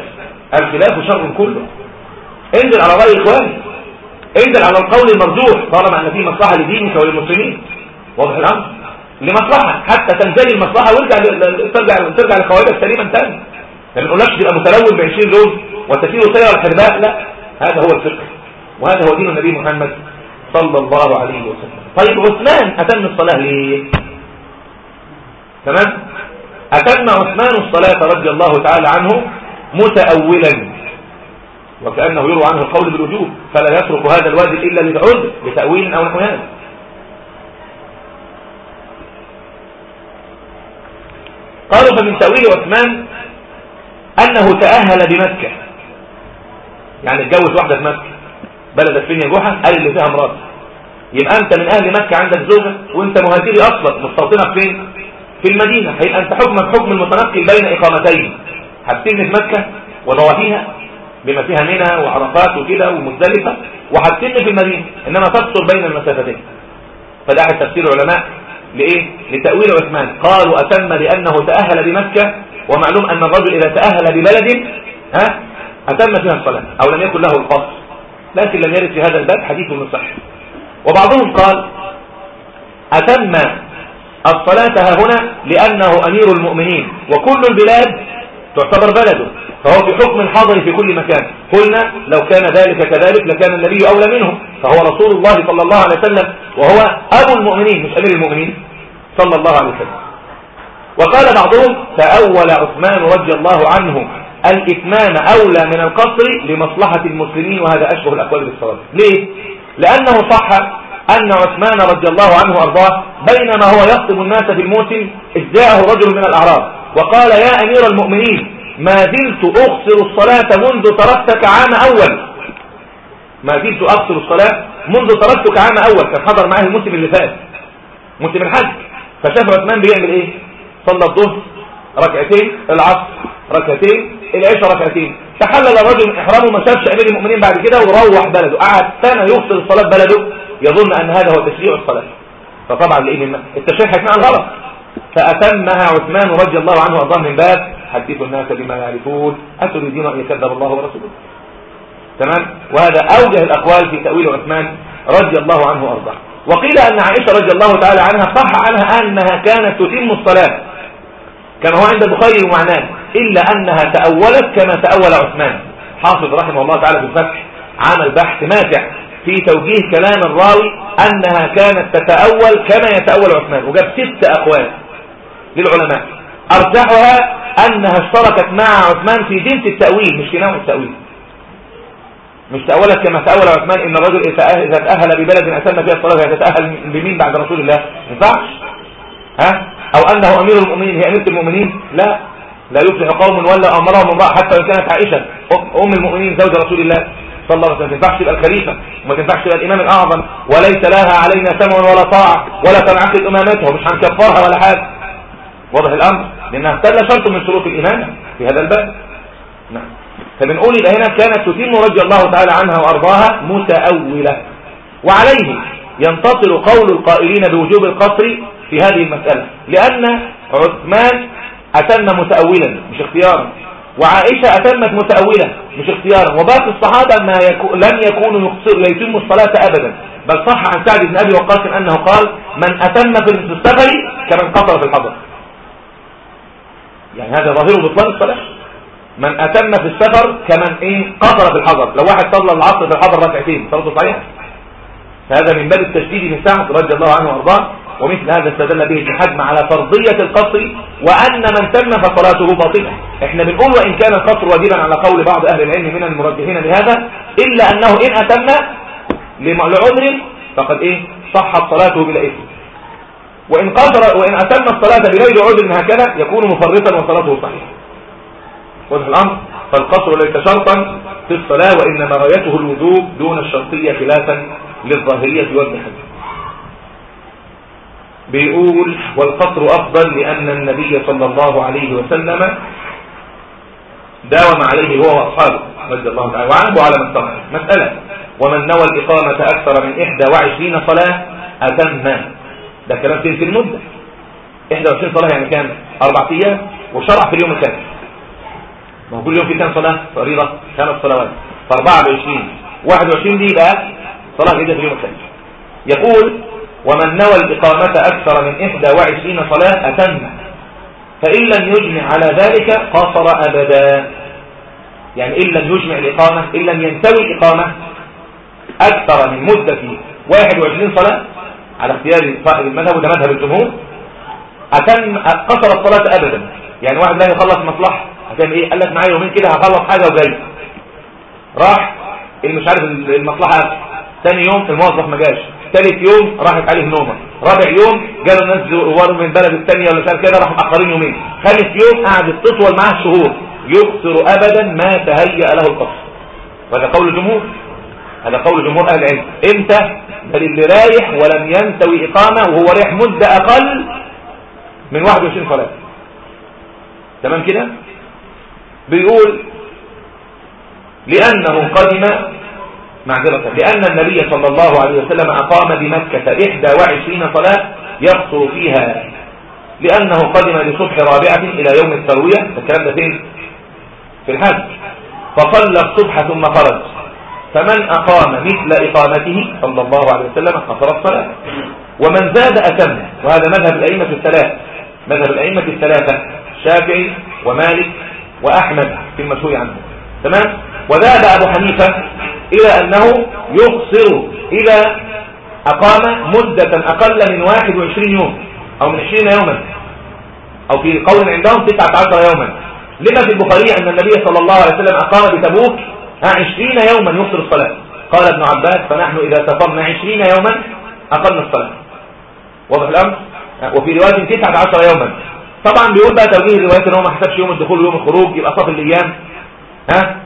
الخلاف شر كله. انزل على رأي إخواني. انزل على القول المرجوح. طالما أن فيه مصلحة لدينك وللمسلمين. واضح الأمر؟ لمصلحة. حتى تنتهي المصلحة وارجع ترجع ترجع لقواعدك سليما تاني. ما بنقولكش تبقى متلون ب 20 لون وتسير سير الحرباء لا. هذا هو الفقه. وهذا هو دين النبي محمد صلى الله عليه وسلم. طيب عثمان أتم الصلاة ليه؟ تمام؟ أتم عثمان الصلاة رضي الله تعالى عنه متأولا. وكأنه يروى عنه القول بالوجوب. فلا يترك هذا الواجب إلا للعذر لتأويل أو نحو هذا. قالوا فمن تأويل عثمان أنه تأهل بمكة. يعني اتجوز واحدة في مكة. بلدك فين يا جحا قال اللي فيها مرات يبقى أنت من أهل مكة عندك زوجة وأنت مهاجري أصلا مستوطنة فين؟ في المدينة. هيبقى أنت حكمك حكم المتنقل بين إقامتين. هتسجن في مكة وضوافيها بما فيها منى وعرفات وكده ومزدلفة وهتسجن في المدينة. إنما تقصر بين المسافتين. فده تفسير العلماء لإيه؟ لتأويل عثمان. قالوا أتم لأنه تأهل بمكة ومعلوم أن الرجل إذا تأهل ببلد ها أتم فيها الصلاة أو لم يكن له القصر. لكن لم يرد في هذا الباب حديث من صحيح. وبعضهم قال أتم الصلاة هنا لأنه أمير المؤمنين وكل البلاد تعتبر بلده فهو في حكم الحاضر في كل مكان. قلنا لو كان ذلك كذلك لكان النبي أولى منه فهو رسول الله صلى الله عليه وسلم وهو أبو المؤمنين مش أمير المؤمنين صلى الله عليه وسلم. وقال بعضهم تأول عثمان رضي الله عنه الإتمام أولى من القصر لمصلحة المسلمين وهذا أشبه الأقوال بالصواب. ليه؟ لأنه صح أن عثمان رضي الله عنه أرضاه بينما هو يخطب الناس في الموسم إذ رجل من الأعراب. وقال يا أمير المؤمنين ما زلت أخسر الصلاة منذ تركتك عام أول. ما زلت أخسر الصلاة منذ تركتك عام أول. كان حضر معاه الموسم اللي فات. موسم الحج. فشاف عثمان بيعمل إيه؟ صلى الظهر ركعتين العصر ركعتين العشاء ركعتين تحلل الرجل من إحرامه ما شافش امير المؤمنين بعد كده وروح بلده. قعد سنة يفصل الصلاة بلده يظن أن هذا هو تشريع الصلاة. فطبعا لأن التشريع هيكون غلط. فأتمها عثمان رضي الله عنه وأرضاه من باب حدثوا الناس بما يعرفون. أتريدون أن يكذب الله ورسوله. تمام؟ وهذا أوجه الأقوال في تأويل عثمان رضي الله عنه وأرضاه. وقيل أن عائشة رضي الله تعالى عنها صح عنها أنها كانت تتم الصلاة. كما هو عند البخاري ومعناه إلا أنها تأولت كما تأول عثمان. حافظ رحمه الله تعالى في الفتح عمل بحث ماتع في توجيه كلام الراوي أنها كانت تتأول كما يتأول عثمان. وجاب ست أقوال للعلماء. أرجحها أنها اشتركت مع عثمان في جنس التأويل مش في نوع التأويل. مش تأولت كما تأول عثمان إن الرجل إذا تأهل ببلد أتم فيها الصلاة يتأهل بمين بعد رسول الله؟ ما ينفعش. ها؟ أو أنه أمير المؤمنين هي أميرة المؤمنين لا لا يفلح قوم ولا أمرهم امرأة حتى لو كانت عائشة أم المؤمنين زوج رسول الله صلى الله عليه وسلم. ما تنفعش تبقى الخليفة وما تنفعش تبقى الإمام الأعظم وليس لها علينا سمع ولا طاعة ولا تنعقد إمامتها ومش هنكفرها ولا حاجة. واضح الأمر؟ لأنها اختل شرط من شروط الإمامة في هذا الباب. نعم. فبنقول يبقى هنا كانت تتم رضي الله تعالى عنها وأرضاها متأولة وعليه ينتصر قول القائلين بوجوب القصر في هذه المسألة. لأن عثمان أتم متأولا مش اختيارا. وعائشة أتمت متأولة مش اختيارا. وباقي الصحابة ما يكو لم يكونوا يقصر لا يتموا الصلاة أبدا. بل صح عن سعد بن أبي وقاص أنه قال من أتم في السفر كمن قصر في الحضر يعني هذا ظاهره بطلان الصلاة. من أتم في السفر كمن إيه قصر في الحضر. لو واحد صلى العصر في الحضر ركعتين صلاته صحيحة. فهذا من باب التشديد من سعد رضي الله عنه وأرضاه. ومثل هذا استدل به ابن حزم على فرضية القصر وأن من تم فصلاته باطلة. إحنا بنقول وإن كان القصر واجبا على قول بعض أهل العلم من المرجحين لهذا إلا أنه إن أتم لعذر فقد إيه؟ صحت صلاته بلا إثم. وإن قصر وإن أتم الصلاة بغير عذر هكذا يكون مفرطا وصلاته صحيحة. واضح الأمر فالقصر ليس شرطا في الصلاة وإنما غايته الوجوب دون الشرطية خلافا للظاهرية حزم بيقول والقصر أفضل لأن النبي صلى الله عليه وسلم داوم عليه هو وأصحابه رضي الله تعالى وعنه على من صنع مسألة. ومن نوى الإقامة أكثر من 21 صلاة أتم. ده كلام في المدة. 21 صلاة يعني كام؟ أربع أيام. وشرع في اليوم الثاني. ما هو كل يوم في كام صلاة؟ فريضة. خمس صلوات. ف 24 21 دي بقى صلاة جديدة في اليوم الثاني. يقول ومن نوى الإقامة أكثر من 21 صلاة أتم. فإن لم يجمع على ذلك قصر أبدا. يعني إن لم يجمع الإقامة إن لم ينتوي الإقامة أكثر من مدة 21 صلاة على اختيار صاحب المذهب وده مذهب الجمهور أتم قصر الصلاة أبدا. يعني واحد لا يخلص مصلحة. هتعمل إيه؟ قال لك معايا يومين كده هخلص حاجة وجاي. راح اللي مش عارف المصلحة ثاني يوم الموظف ما جاش. ثالث يوم راحت عليه نومة. رابع يوم جاله الناس زوار من البلد الثانية ولا مش كده راحوا مأخرين يومين. خامس يوم قعدت تطول معاه شهور. يقصر ابدا ما تهيأ له القصر وهذا قول الجمهور هذا قول جمهور أهل العلم. إمتى؟ بل اللي رايح ولم ينتوي إقامة وهو رايح مدة أقل من 21 صلاة. تمام كده؟ بيقول لأنه قدم معذرة. لأن النبي صلى الله عليه وسلم أقام بمكة 21 صلاة يقصر فيها لأنه قدم لصبح رابعة إلى يوم التروية الكلام ده فين؟ في الحج. فصلى الصبح ثم خرج. فمن أقام مثل إقامته صلى الله عليه وسلم قصر الصلاة. ومن زاد أتم وهذا مذهب الأئمة الثلاثة. مذهب الأئمة الثلاثة شافعي ومالك وأحمد في المشهور عنه تمام؟ وذهب أبو حنيفة إلى أنه يقصر إذا أقام مدة أقل من 21 يوم أو من 20 يوما. أو في قول عندهم 19 يوما. لما في البخاري أن النبي صلى الله عليه وسلم أقام بتبوك 20 يوما يقصر الصلاة. قال ابن عباس فنحن إذا سفرنا 20 يوما أقلنا الصلاة. واضح الأمر؟ وفي رواية 19 يوما. طبعا بيقول بقى توجيه الروايات إن هو ما حسبش يوم الدخول ويوم الخروج يبقى صف الأيام. ها؟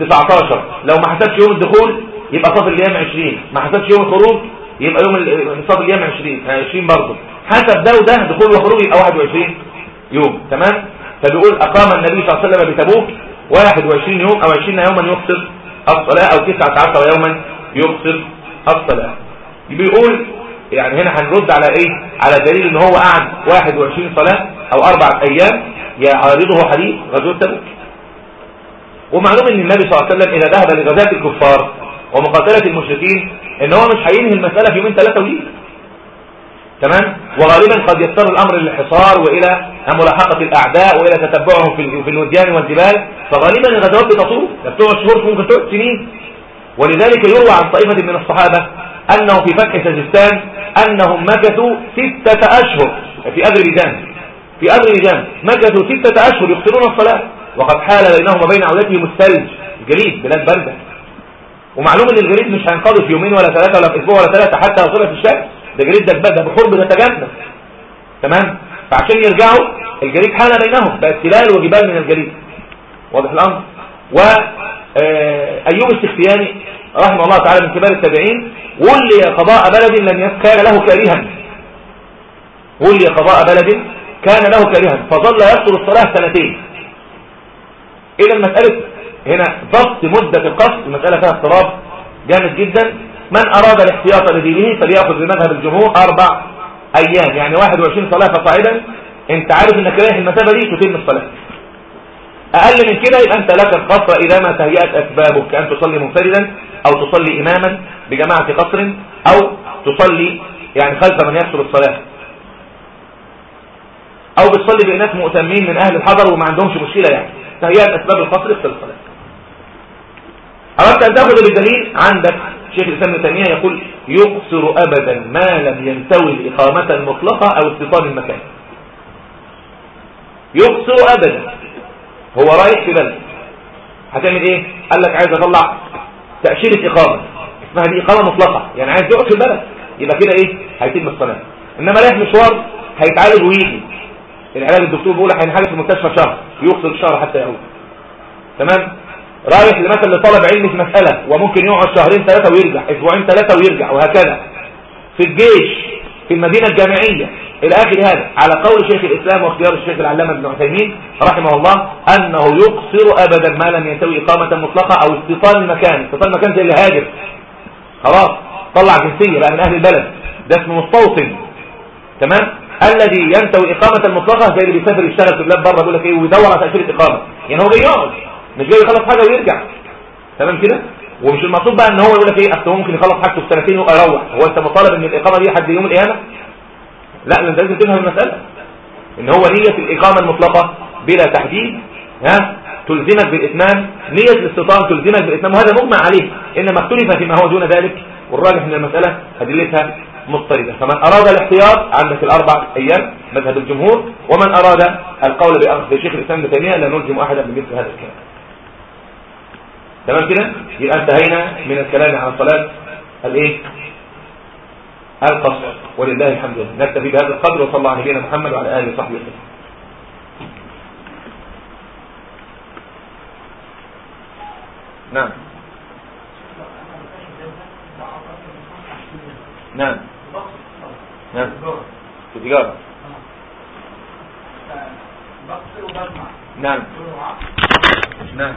19 لو ما حسبش يوم الدخول يبقى صف الأيام 20 ما حسبش يوم الخروج يبقى يوم صف الأيام 20 20 برضه. حسب ده وده دخول وخروج يبقى 21 يوم. تمام؟ فبيقول أقام النبي صلى الله عليه وسلم بتبوك 21 يوم أو 20 يوما يقصر الصلاه أو 19 يوما يقصر الصلاه بيقول يعني هنا هنرد على إيه؟ على دليل إن هو قعد 21 صلاة أو أربع أيام يعارضه حديث غزوة تبوك. ومعلوم إن النبي صلى الله عليه وسلم اذا ذهب لغزاة الكفار ومقاتلة المشركين إن هو مش هينهي المسألة في يومين ثلاثة وليه تمام؟ وغالبا قد يضطر الأمر للحصار وإلى ملاحقة الأعداء وإلى تتبعهم في الوديان والجبال. فغالبا الغزوات بتطول. بتقعد شهور ممكن تقعد سنين. ولذلك يروى عن طائفة من الصحابة أنه في فتح سجستان أنهم مكثوا ستة أشهر. في اذربيجان في اذربيجان مكثوا ستة أشهر يقصرون الصلاة. وقد حال بينهم وبين عودتهم الثلج. الجليد بلاد باردة ومعلوم إن الجليد مش هينقضي في يومين ولا ثلاثة ولا في أسبوع ولا ثلاثة حتى لو في الشمس. ده جليد ده ده بحور تمام؟ فعشان يرجعوا الجليد حال بينهم. بقت تلال وجبال من الجليد. واضح الأمر؟ و أيوب السختياني رحمه الله تعالى من كبار التابعين ولي قضاء بلد لم كان له كارها. ولي قضاء بلد كان له كارها. فظل يقتل الصلاة سنتين. إذا مسألة هنا ضبط مدة القصر المسألة فيها اضطراب جامد جدا. من أراد الاحتياط لدينه فليأخذ بمذهب الجمهور أربع أيام يعني 21 صلاة فصاعدا أنت عارف أنك رايح المسافة دي تتم الصلاة. أقل من كده يبقى أنت لك القصر إذا ما تهيأت أسبابك كأن تصلي منفردا أو تصلي إماما بجماعة قصر أو تصلي يعني خلف من يقصر الصلاة. أو بتصلي بإناس مؤتمين من أهل الحضر وما عندهمش مشكلة يعني. فهي الاسباب القصر في الصلاه أردت أن تأخذ بدليل عندك شيخ الإسلام ابن تيمية يقول يقصر ابدا ما لم ينتوي الإقامة المطلقة أو استيطان المكان. يقصر ابدا. هو رايح في بلد. هتعمل إيه؟ قال لك عايز أطلع تأشيرة إقامة. اسمها دي إقامة مطلقة. يعني عايز يقعد في البلد. يبقى كده إيه؟ هيتم الصلاة. إنما رايح مشوار هيتعالج ويجي. العلاج الدكتور بيقول هينحجز في المستشفى شهر يوصل الشهر حتى يعود. تمام؟ رايح مثلا لطلب علم في مسألة وممكن يقعد شهرين ثلاثة ويرجع أسبوعين ثلاثة ويرجع وهكذا. في الجيش في المدينة الجامعية إلى آخر هذا على قول شيخ الإسلام واختيار الشيخ العلامة ابن عثيمين رحمه الله أنه يقصر ابدا ما لم ينتوي إقامة مطلقة أو استيطان المكان. استيطان المكان زي اللي هاجر. خلاص طلع جنسية بقى من أهل البلد. ده اسمه مستوطن. تمام؟ الذي ينتوي إقامة المطلقة زي اللي بيسافر يشتغل في بلاد بره بيقول لك إيه ويدور على تأشيرة اقامة يعني هو بيقعد مش جاي يخلص حاجة ويرجع. تمام كده؟ ومش المقصود بقى إن هو يقول لك إيه أصل هو ممكن يخلص حاجته في سنتين ويروح هو أنت مطالب إن الإقامة دي حد يوم القيامة؟ لا أنت لازم تفهم المسألة. إن هو نية الإقامة المطلقة بلا تحديد ها تلزمك بالإتمام. نية الاستيطان تلزمك بالإتمام وهذا مجمع عليه. إنما اختلف فيما هو دون ذلك. والراجح من المسألة ادلتها مضطردة فمن أراد الاحتياط عندك الأربع أيام مذهب الجمهور ومن أراد القول بأخذ شيخ الإسلام ابن تيمية لا نلزم أحدا بمثل هذا الكلام. تمام كده؟ يبقى انتهينا من الكلام عن صلاة الإيه؟ القصر ولله الحمد لله. نكتفي بهذا القدر وصلى الله على نبينا محمد وعلى آله وصحبه وسلم. نعم. نعم. نعم. في تجارة نعم. نعم.